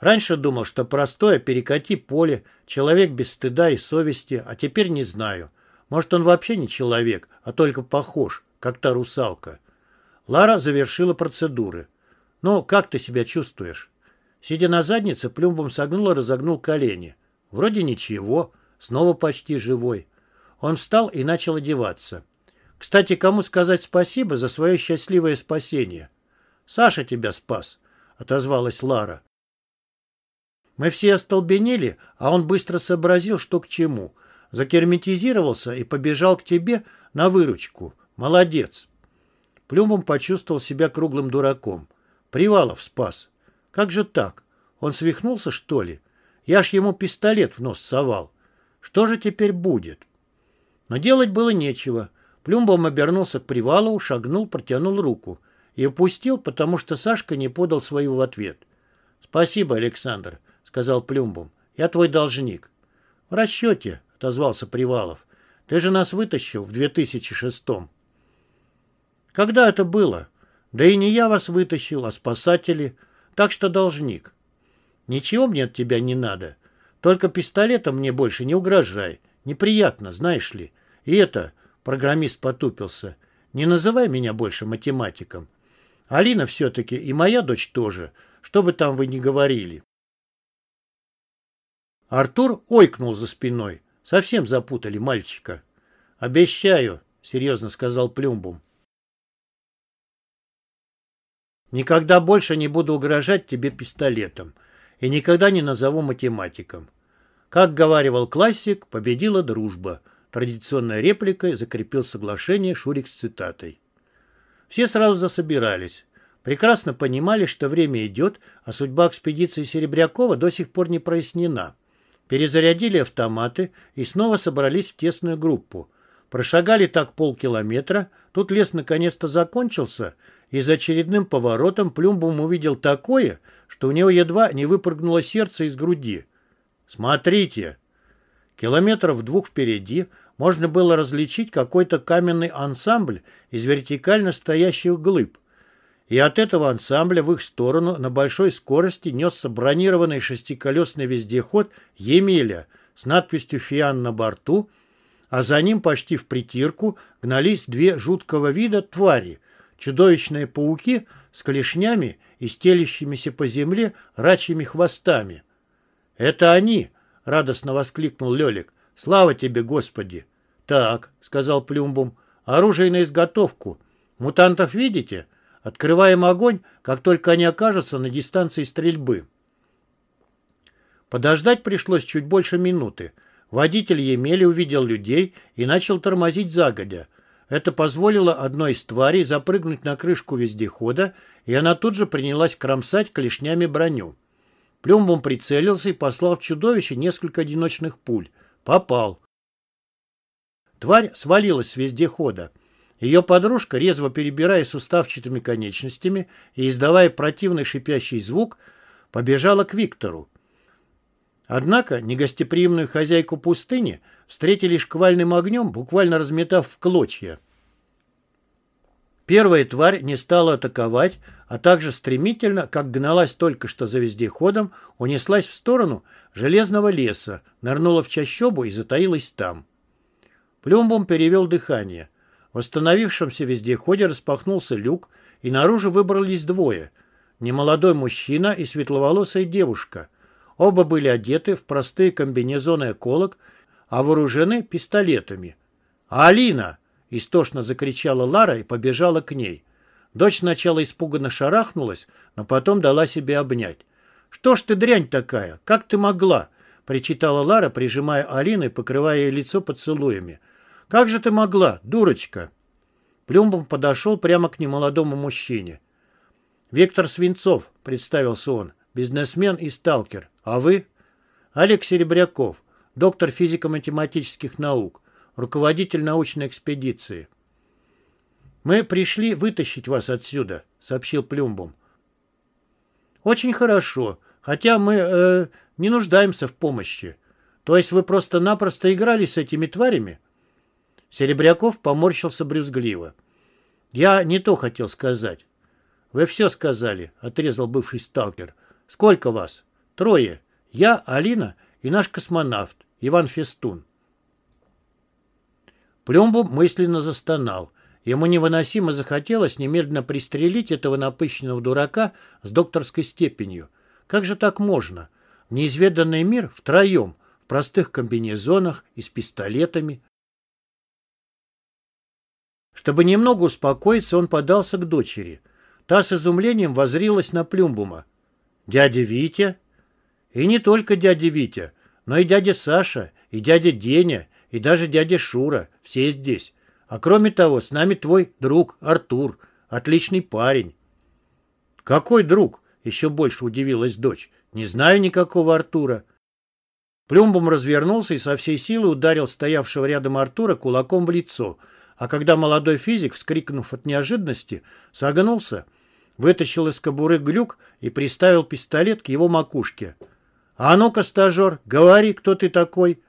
[SPEAKER 1] Раньше думал, что простое перекати поле, человек без стыда и совести, а теперь не знаю. Может, он вообще не человек, а только похож, как та русалка. Лара завершила процедуры. «Ну, как ты себя чувствуешь?» Сидя на заднице, плюмбом согнул и разогнул колени. Вроде ничего, снова почти живой. Он встал и начал одеваться. «Кстати, кому сказать спасибо за свое счастливое спасение?» «Саша тебя спас», — отозвалась Лара. Мы все остолбенели, а он быстро сообразил, что к чему. Закерметизировался и побежал к тебе на выручку. Молодец. Плюмом почувствовал себя круглым дураком. Привалов спас. Как же так? Он свихнулся, что ли? Я ж ему пистолет в нос совал. Что же теперь будет? Но делать было нечего. Плюмбом обернулся к Привалову, шагнул, протянул руку. И упустил, потому что Сашка не подал свою в ответ. «Спасибо, Александр сказал Плюмбум. «Я твой должник». «В расчете», — отозвался Привалов. «Ты же нас вытащил в 2006-м». «Когда это было? Да и не я вас вытащил, а спасатели. Так что должник». «Ничего мне от тебя не надо. Только пистолетом мне больше не угрожай. Неприятно, знаешь ли. И это...» — программист потупился. «Не называй меня больше математиком. Алина все-таки и моя дочь тоже, что бы там вы ни говорили». Артур ойкнул за спиной. Совсем запутали мальчика. «Обещаю», — серьезно сказал Плюмбум. «Никогда больше не буду угрожать тебе пистолетом и никогда не назову математиком. Как говаривал классик, победила дружба». Традиционной репликой закрепил соглашение Шурик с цитатой. Все сразу засобирались. Прекрасно понимали, что время идет, а судьба экспедиции Серебрякова до сих пор не прояснена перезарядили автоматы и снова собрались в тесную группу. Прошагали так полкилометра, тут лес наконец-то закончился, и за очередным поворотом Плюмбум увидел такое, что у него едва не выпрыгнуло сердце из груди. «Смотрите!» Километров двух впереди можно было различить какой-то каменный ансамбль из вертикально стоящих глыб – и от этого ансамбля в их сторону на большой скорости несся бронированный шестиколесный вездеход «Емеля» с надписью «Фиан» на борту, а за ним почти в притирку гнались две жуткого вида твари, чудовищные пауки с клешнями и стелящимися по земле рачьими хвостами. «Это они!» — радостно воскликнул Лелик. «Слава тебе, Господи!» «Так», — сказал Плюмбум, — «оружие на изготовку. Мутантов видите?» Открываем огонь, как только они окажутся на дистанции стрельбы. Подождать пришлось чуть больше минуты. Водитель Емели увидел людей и начал тормозить загодя. Это позволило одной из тварей запрыгнуть на крышку вездехода, и она тут же принялась кромсать клешнями броню. Плюмбом прицелился и послал в чудовище несколько одиночных пуль. Попал. Тварь свалилась с вездехода. Ее подружка, резво перебирая суставчатыми конечностями и издавая противный шипящий звук, побежала к Виктору. Однако негостеприимную хозяйку пустыни встретили шквальным огнем, буквально разметав в клочья. Первая тварь не стала атаковать, а также стремительно, как гналась только что за вездеходом, унеслась в сторону железного леса, нырнула в чащобу и затаилась там. Плюмбом перевел дыхание. В восстановившемся вездеходе распахнулся люк, и наружу выбрались двое. Немолодой мужчина и светловолосая девушка. Оба были одеты в простые комбинезоны эколог, а вооружены пистолетами. «Алина!» — истошно закричала Лара и побежала к ней. Дочь сначала испуганно шарахнулась, но потом дала себе обнять. «Что ж ты дрянь такая? Как ты могла?» — причитала Лара, прижимая Алину и покрывая ее лицо поцелуями. «Как же ты могла, дурочка?» Плюмбом подошел прямо к немолодому мужчине. «Виктор Свинцов», — представился он, — «бизнесмен и сталкер. А вы?» «Олег Серебряков, доктор физико-математических наук, руководитель научной экспедиции». «Мы пришли вытащить вас отсюда», — сообщил Плюмбом. «Очень хорошо, хотя мы э, не нуждаемся в помощи. То есть вы просто-напросто играли с этими тварями?» Серебряков поморщился брюзгливо. «Я не то хотел сказать». «Вы все сказали», — отрезал бывший сталкер. «Сколько вас?» «Трое. Я, Алина и наш космонавт, Иван Фестун». Плюмбу мысленно застонал. Ему невыносимо захотелось немедленно пристрелить этого напыщенного дурака с докторской степенью. Как же так можно? неизведанный мир втроем, в простых комбинезонах и с пистолетами. Чтобы немного успокоиться, он подался к дочери. Та с изумлением возрилась на Плюмбума. «Дядя Витя?» «И не только дядя Витя, но и дядя Саша, и дядя Деня, и даже дядя Шура. Все здесь. А кроме того, с нами твой друг Артур. Отличный парень». «Какой друг?» — еще больше удивилась дочь. «Не знаю никакого Артура». Плюмбом развернулся и со всей силы ударил стоявшего рядом Артура кулаком в лицо — а когда молодой физик, вскрикнув от неожиданности, согнулся, вытащил из кобуры глюк и приставил пистолет к его макушке. «А ну-ка, стажер, говори, кто ты такой!»